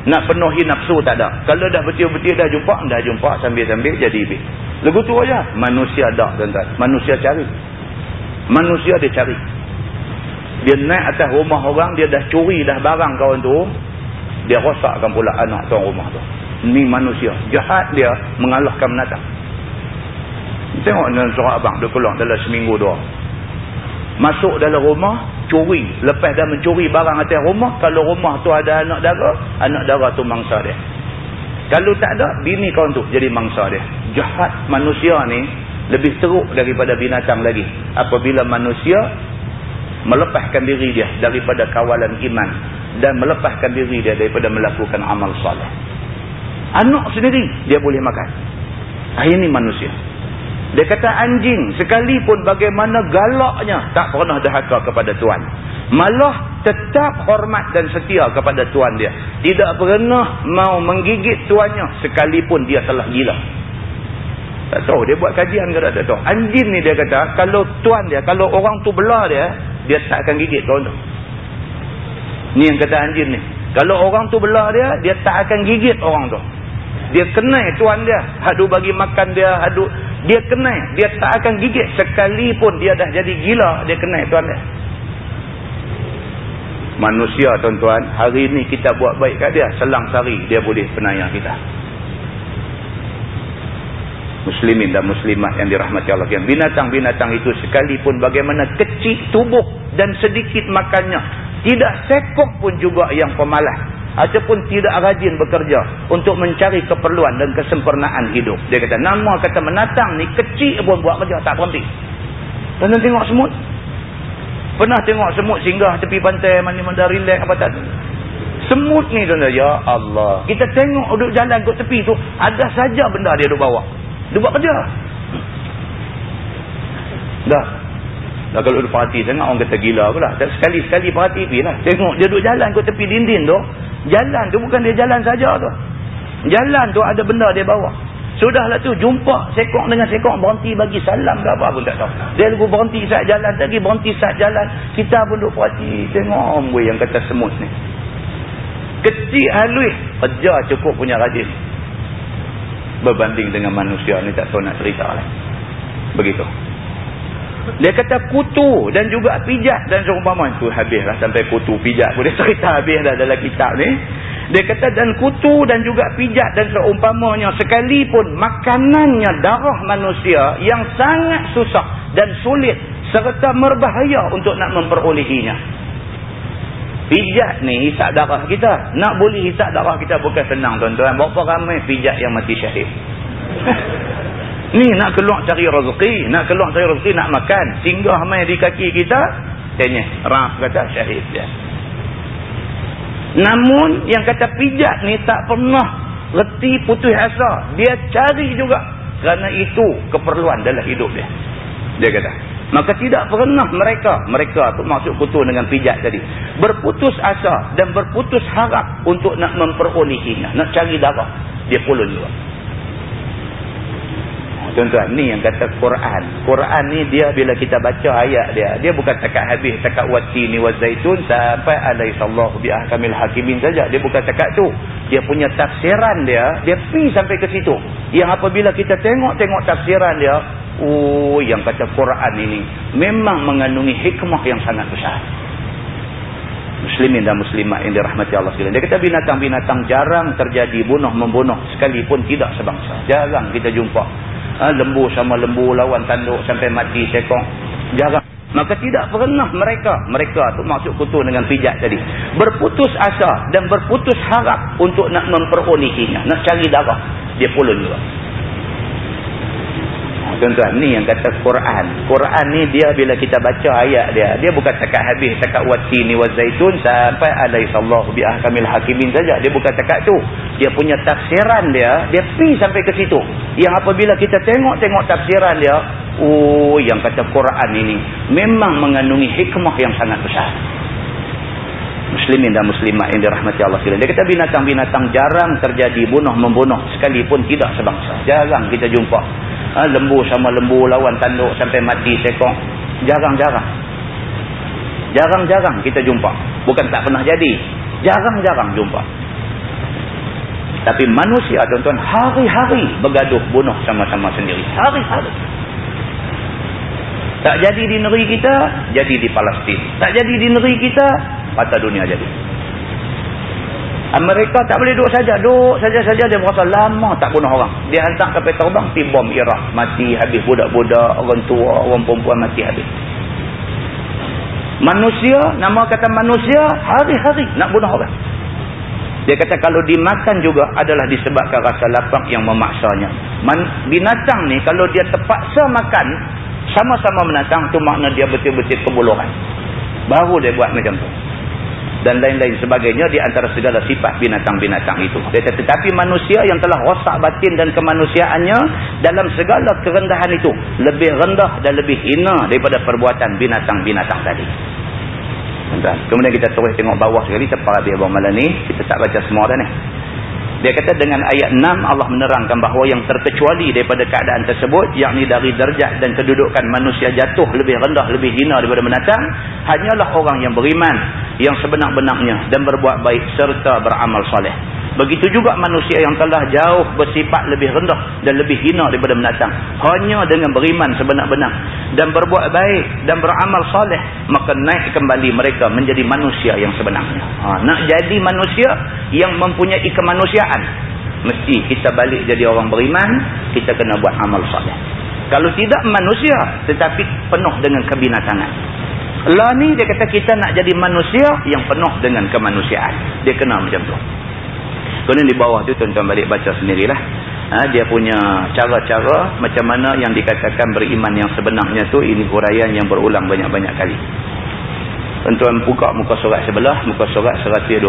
Speaker 1: nak penuhi nafsu tak ada. Kalau dah betul-betul dah jumpa, dah jumpa sambil-sambil jadi ibis. Lagu tu aja. Manusia tak tuan-tuan. Manusia cari. Manusia dia cari. Dia naik atas rumah orang, dia dah curi dah barang kawan tu. Dia rosakkan pula anak tuan rumah tu. Ni manusia. Jahat dia mengalahkan menatang. Tengok dalam surah abang. Dia keluar dalam seminggu dua masuk dalam rumah curi. Lepas dah mencuri barang atas rumah kalau rumah tu ada anak dara anak dara tu mangsa dia. Kalau tak ada bini kawan tu jadi mangsa dia. Jahat manusia ni lebih teruk daripada binatang lagi. Apabila manusia melepaskan diri dia daripada kawalan iman dan melepaskan diri dia daripada melakukan amal salih anak sendiri dia boleh makan. Ini manusia dia kata anjing sekalipun bagaimana galaknya tak pernah dahaka kepada Tuhan. Malah tetap hormat dan setia kepada Tuhan dia. Tidak pernah mau menggigit tuannya sekalipun dia telah gila. Tak tahu dia buat kajian ke tak tahu. Anjing ni dia kata kalau tuan dia, kalau orang tu belah dia, dia tak akan gigit tuan tu. Ni yang kata anjing ni. Kalau orang tu belah dia, dia tak akan gigit orang tu. Dia kenal tuan dia. Hadu bagi makan dia. Hadu Dia kenal. Dia tak akan gigit. Sekalipun dia dah jadi gila. Dia kenal tuan dia. Manusia tuan-tuan. Hari ini kita buat baik kat dia. Selang sari dia boleh penayang kita. Muslimin dan muslimat yang dirahmati Allah. Binatang-binatang itu sekalipun bagaimana kecil tubuh dan sedikit makannya. Tidak sekok pun juga yang pemalas ataupun tidak rajin bekerja untuk mencari keperluan dan kesempurnaan hidup. Dia kata, nama kata menatang ni kecil pun buat kerja, tak berhenti. Pernah tengok semut? Pernah tengok semut singgah tepi pantai, mandi-mandi relax apa tak? Semut ni tuan ya Allah. Kita tengok duduk jalan ke tepi tu, ada saja benda dia duduk bawa. Dia buat kerja. Dah. Dah kalau dia perhati sangat orang kata gila pula. Sekali-sekali perhati pergi lah. Tengok dia duduk jalan ke tepi dinding tu. Jalan tu bukan dia jalan saja tu. Jalan tu ada benda dia bawa. Sudahlah tu jumpa sekok dengan sekok berhenti bagi salam ke apa pun tak tahu. Dia lalu berhenti saat jalan lagi berhenti saat jalan. Kita pun duduk perhati tengok orang yang kata semut ni. Kecil halus kerja cukup punya rajin. Berbanding dengan manusia ni tak tahu nak cerita lah. Begitu. Dia kata kutu dan juga pijat. Dan seumpama itu habislah sampai kutu pijat pun. Dia cerita habis dah dalam kitab ni. Dia kata dan kutu dan juga pijat. Dan seumpamanya sekalipun makanannya darah manusia yang sangat susah dan sulit serta berbahaya untuk nak memperolehinya. pijat ni hisap darah kita. Nak boleh hisap darah kita bukan senang tuan-tuan. Berapa ramai pijat yang mati syahid ni nak keluar cari rezeki nak keluar cari rezeki nak makan. Singgah main di kaki kita tanya. Raf kata syahid dia. Namun yang kata pijat ni tak pernah reti putus asa. Dia cari juga. Kerana itu keperluan dalam hidup dia. Dia kata maka tidak pernah mereka mereka tu maksud kutu dengan pijat tadi. Berputus asa dan berputus harap untuk nak memperolehinya nak cari darah. Dia pulun juga Tuan-tuan, ni yang kata Quran. Quran ni dia bila kita baca ayat dia, dia bukan takat habis, takat wati ni wazaitun sampai alaihissallahu bi'ahkamil hakimin saja. Dia bukan takat tu. Dia punya tafsiran dia, dia pi sampai ke situ. Yang apabila kita tengok-tengok tafsiran dia, oh yang kata Quran ini memang mengandungi hikmah yang sangat besar. Muslimin dan muslimat yang dirahmati Allah sekalian. Dia kata binatang-binatang jarang terjadi bunuh-membunuh sekalipun tidak sebangsa. Jarang kita jumpa ha, lembu sama lembu lawan tanduk sampai mati sekong. Jarang. Maka tidak pernah mereka mereka tu maksud kutu dengan pijat tadi. Berputus asa dan berputus harap untuk nak memperolehinya nak cari darah. Dia pulun juga tuan-tuan. Ni yang kata Quran. Quran ni dia bila kita baca ayat dia dia bukan cakap habis cakap wati ni wazaitun sampai alaihissallahu bi'ahkamil hakimin saja. Dia bukan cakap tu. Dia punya tafsiran dia dia pi sampai ke situ. Yang apabila kita tengok-tengok tafsiran dia oh yang kata Quran ini memang mengandungi hikmah yang sangat besar. Muslimin dan muslimat yang dirahmati Allah sekalian. Dia kata binatang-binatang jarang terjadi bunuh-membunuh sekalipun tidak sebangsa. Jarang kita jumpa ha, lembu sama lembu lawan tanduk sampai mati sekong. Jarang-jarang. Jarang-jarang kita jumpa. Bukan tak pernah jadi. Jarang-jarang jumpa. Tapi manusia tuan-tuan hari-hari bergaduh bunuh sama-sama sendiri. Hari-hari. Tak jadi di negeri kita jadi di Palestin. Tak jadi di negeri kita patah dunia jadi Amerika tak boleh duduk saja. Duduk saja-saja dia berasa lama tak bunuh orang. Dia hantar kapal terbang, pergi bom Iraq. Mati habis budak-budak, orang tua, orang perempuan mati habis. Manusia, nama kata manusia, hari-hari nak bunuh orang. Dia kata kalau dimakan juga adalah disebabkan rasa lapang yang memaksanya. Man, binatang ni kalau dia terpaksa makan, sama-sama menatang, tu makna dia betul-betul kebuluran. Baru dia buat macam tu dan lain-lain sebagainya di antara segala sifat binatang-binatang itu. Tetapi manusia yang telah rosak batin dan kemanusiaannya dalam segala kerendahan itu lebih rendah dan lebih hina daripada perbuatan binatang-binatang tadi. Kemudian kita terus tengok bawah sekali tepat habis abang malam ni. Kita tak baca semua dah ni. Dia kata dengan ayat 6 Allah menerangkan bahawa yang terkecuali daripada keadaan tersebut yakni dari derajat dan kedudukan manusia jatuh lebih rendah lebih hina daripada menatang hanyalah orang yang beriman yang sebenar-benarnya dan berbuat baik serta beramal soleh. Begitu juga manusia yang telah jauh bersifat lebih rendah dan lebih hina daripada menatang. Hanya dengan beriman sebenar-benar dan berbuat baik dan beramal soleh maka naik kembali mereka menjadi manusia yang sebenarnya. Ha, nak jadi manusia yang mempunyai kemanusiaan mesti kita balik jadi orang beriman kita kena buat amal soleh. Kalau tidak manusia tetapi penuh dengan kebinatangan. Lah ni dia kata kita nak jadi manusia yang penuh dengan kemanusiaan. Dia kena macam tu. Kemudian di bawah tu tuan-tuan balik baca sendirilah. Ha, dia punya cara-cara macam mana yang dikatakan beriman yang sebenarnya tu ini huraian yang berulang banyak-banyak kali. Tuan-tuan buka muka surat sebelah, muka surat 120.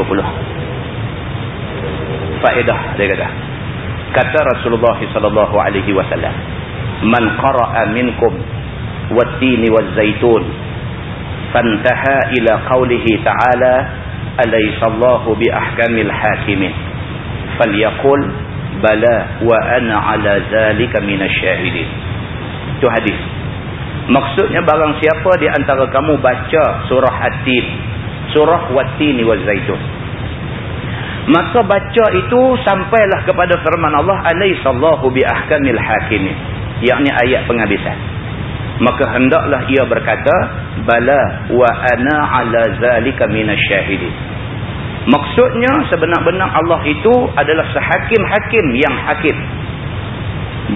Speaker 1: Faedah dia kata. Kata Rasulullah sallallahu alaihi wasallam, "Man qara'a minkum wat-tini waz-zaitun fantaha ila qawlihi ta'ala alaysa Allahu bi ahkamil hakimin." Falyaqul bala wa ana ala zalika minasyahidin itu hadis. Maksudnya barang siapa di antara kamu baca surah at-tin surah wat-tin wal zaitun maka baca itu sampailah kepada firman Allah alaisallahu bi ahkamil hakimin. Yakni ayat penghabisan. Maka hendaklah ia berkata bala wa ana ala zalika minasyahidin Maksudnya sebenar-benar Allah itu adalah sehakim-hakim yang hakim.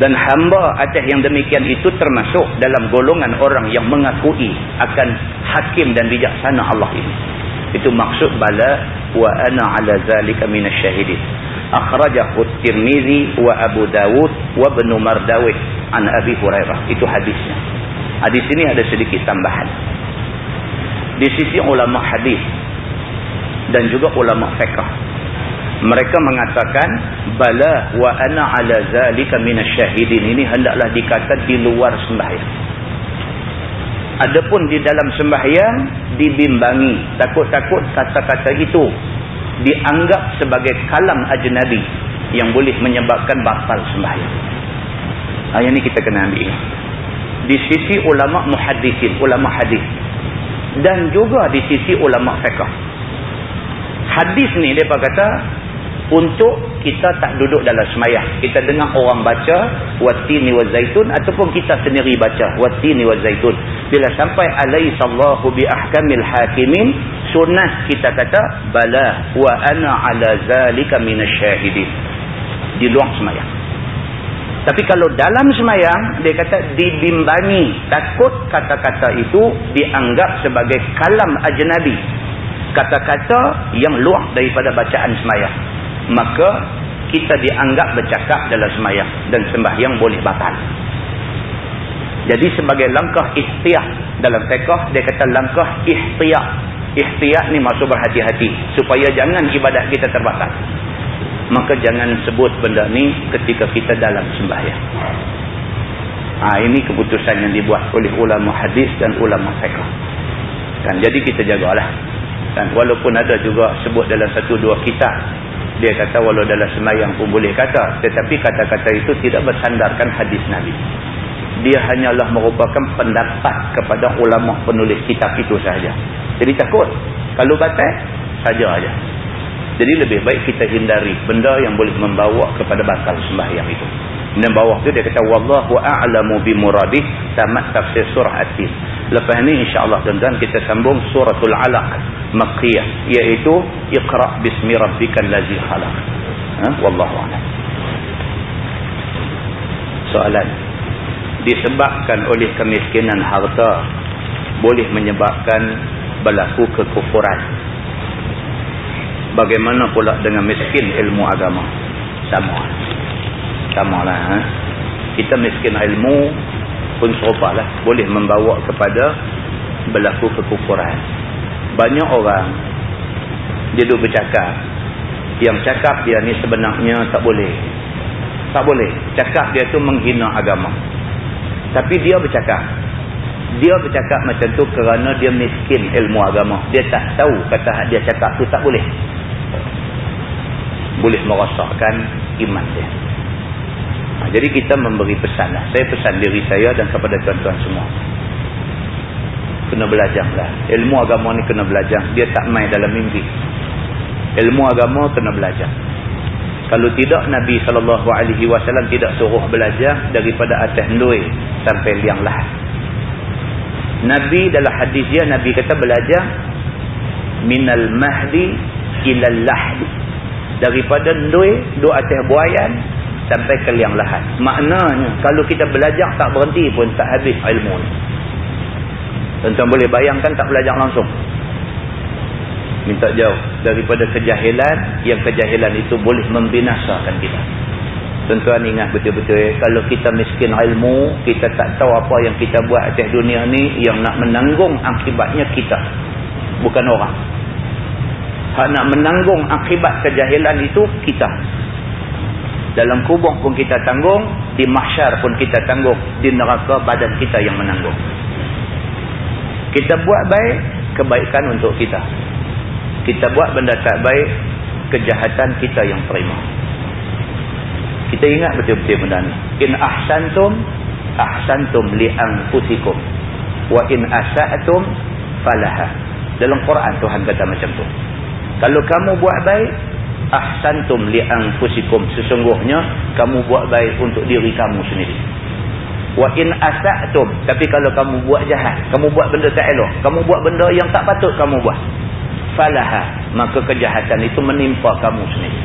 Speaker 1: Dan hamba atas yang demikian itu termasuk dalam golongan orang yang mengakui akan hakim dan bijaksana Allah ini. itu maksud bala wa ana ala zalika minasyahidin akhrajahu at-tirmizi wa abu dawud wa ibn mardawih an abi hurairah itu hadisnya hadis ini ada sedikit tambahan di sisi ulama hadis dan juga ulama fiqh. Mereka mengatakan bala wa ana ala zalika minasyahidin. Ini hendaklah dikata di luar sembahyang. Adapun di dalam sembahyang dibimbangi. Takut-takut kata-kata itu dianggap sebagai kalam ajnabi yang boleh menyebabkan batal sembahyang. Yang ini kita kena ambil di sisi ulama muhaddisin ulama hadis. Dan juga di sisi ulama fiqh hadis ni mereka kata untuk kita tak duduk dalam semayah. Kita dengar orang baca watini wa zaitun ataupun kita sendiri baca watini wa zaitun. Bila sampai alaihissallahu bi ahkamil hakimin sunnah kita kata bala wa ana ala zalika minasyahidin. Di luar semayah. Tapi kalau dalam semayang dia kata dibimbangi takut kata-kata itu dianggap sebagai kalam ajnabi. Kata-kata yang luar daripada bacaan semayang maka kita dianggap bercakap dalam sembahyang dan sembahyang boleh batal. Jadi sebagai langkah ihtiyat dalam fiqh dia kata langkah ihtiyat. Ihtiyat ni maksud berhati-hati supaya jangan ibadat kita terbatal. Maka jangan sebut benda ni ketika kita dalam sembahyang. Ha, ini keputusan yang dibuat oleh ulama hadis dan ulama fiqh. Kan jadi kita jagalah. Dan walaupun ada juga sebut dalam satu dua kitab dia kata walau dalam semayang pun boleh kata. Tetapi kata-kata itu tidak bersandarkan hadis Nabi. Dia hanyalah merupakan pendapat kepada ulama penulis kitab itu sahaja. Jadi takut. Kalau batal, saja saja. Jadi lebih baik kita hindari benda yang boleh membawa kepada batal sembahyang itu. Dan bawah tu dia kata wallahu a'lamu bi muradih tamat tafsir surah at-tin. Lepas ni insya-Allah tuan-tuan kita sambung suratul alaq makkiyah iaitu iqra bismi rabbikal ladzi khalaq. Ha wallahu a'lam. Soalan disebabkan oleh kemiskinan harta boleh menyebabkan berlaku kekufuran. Bagaimana pula dengan miskin ilmu agama? Sama sama lah ha? kita miskin ilmu pun serupa lah. Boleh membawa kepada berlaku kekufuran. Banyak orang dia duduk bercakap. Yang cakap dia ni sebenarnya tak boleh. Tak boleh. Cakap dia tu menghina agama. Tapi dia bercakap. Dia bercakap macam tu kerana dia miskin ilmu agama. Dia tak tahu kata dia cakap tu tak boleh. Boleh merosakkan iman dia jadi kita memberi pesan lah. Saya pesan diri saya dan kepada tuan-tuan semua. Kena belajarlah. Ilmu agama ni kena belajar. Dia tak main dalam mimpi. Ilmu agama kena belajar. Kalau tidak Nabi SAW tidak suruh belajar daripada atas ndui sampai liang lahat. Nabi dalam hadis dia Nabi kata belajar minal mahdi ilal lahdi. Daripada ndui dua atas buayan sampai ke liang lahat. Maknanya kalau kita belajar tak berhenti pun tak habis ilmu ni. Tuan-tuan boleh bayangkan tak belajar langsung. Minta jauh daripada kejahilan yang kejahilan itu boleh membinasakan kita. Tuan-tuan ingat betul-betul kalau kita miskin ilmu, kita tak tahu apa yang kita buat atas dunia ni yang nak menanggung akibatnya kita. Bukan orang. Hak nak menanggung akibat kejahilan itu kita. Dalam kubur pun kita tanggung. Di mahsyar pun kita tanggung. Di neraka badan kita yang menanggung. Kita buat baik, kebaikan untuk kita. Kita buat benda tak baik, kejahatan kita yang terima. Kita ingat betul-betul benda ni. In ahsantum, ahsantum li'anfusikum. Wa in asa'atum, falaha. Dalam Quran Tuhan kata macam tu. Kalau kamu buat baik, ahsantum li anfusikum. Sesungguhnya kamu buat baik untuk diri kamu sendiri. Wa in asa'tum tapi kalau kamu buat jahat kamu buat benda tak elok kamu buat benda yang tak patut kamu buat falaha maka kejahatan itu menimpa kamu sendiri.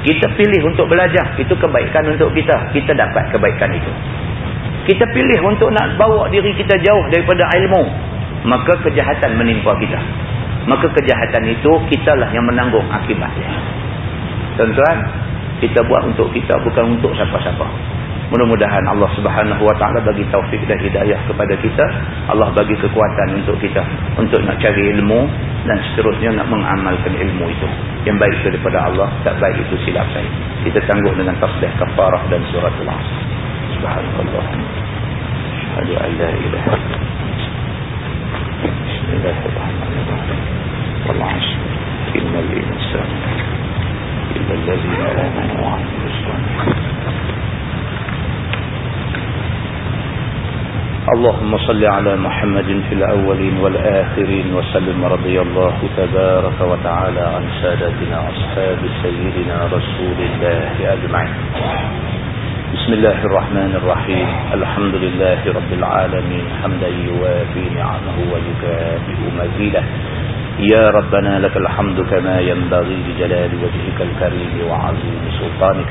Speaker 1: Kita pilih untuk belajar itu kebaikan untuk kita. Kita dapat kebaikan itu. Kita pilih untuk nak bawa diri kita jauh daripada ilmu maka kejahatan menimpa kita maka kejahatan itu kita lah yang menanggung akibatnya. Tuan-tuan kita buat untuk kita bukan untuk siapa-siapa. Mudah-mudahan Allah subhanahu wa ta'ala bagi taufik dan hidayah kepada kita. Allah bagi kekuatan untuk kita untuk nak cari ilmu dan seterusnya nak mengamalkan ilmu itu. Yang baik itu daripada Allah tak baik itu silap saya. Kita tangguh dengan tasbih kafarah dan surat al-asr subhanallah. Asyhadu an la ilaha bismillahirrahmanirrahim insana illa alladhina amanu wa 'amilus salihati اللهم صل على محمد في الأولين والآخرين وسلم رضي الله تبارك وتعالى عن سادتنا أصحاب سيدنا رسول الله أجمعين. بسم الله الرحمن الرحيم. الحمد لله رب العالمين. حمدا يوافي نعمه ويكافئ مزيده. يا ربنا لك الحمد كما ينبغي لجلال وجهك الكريم وعظيم سلطانك.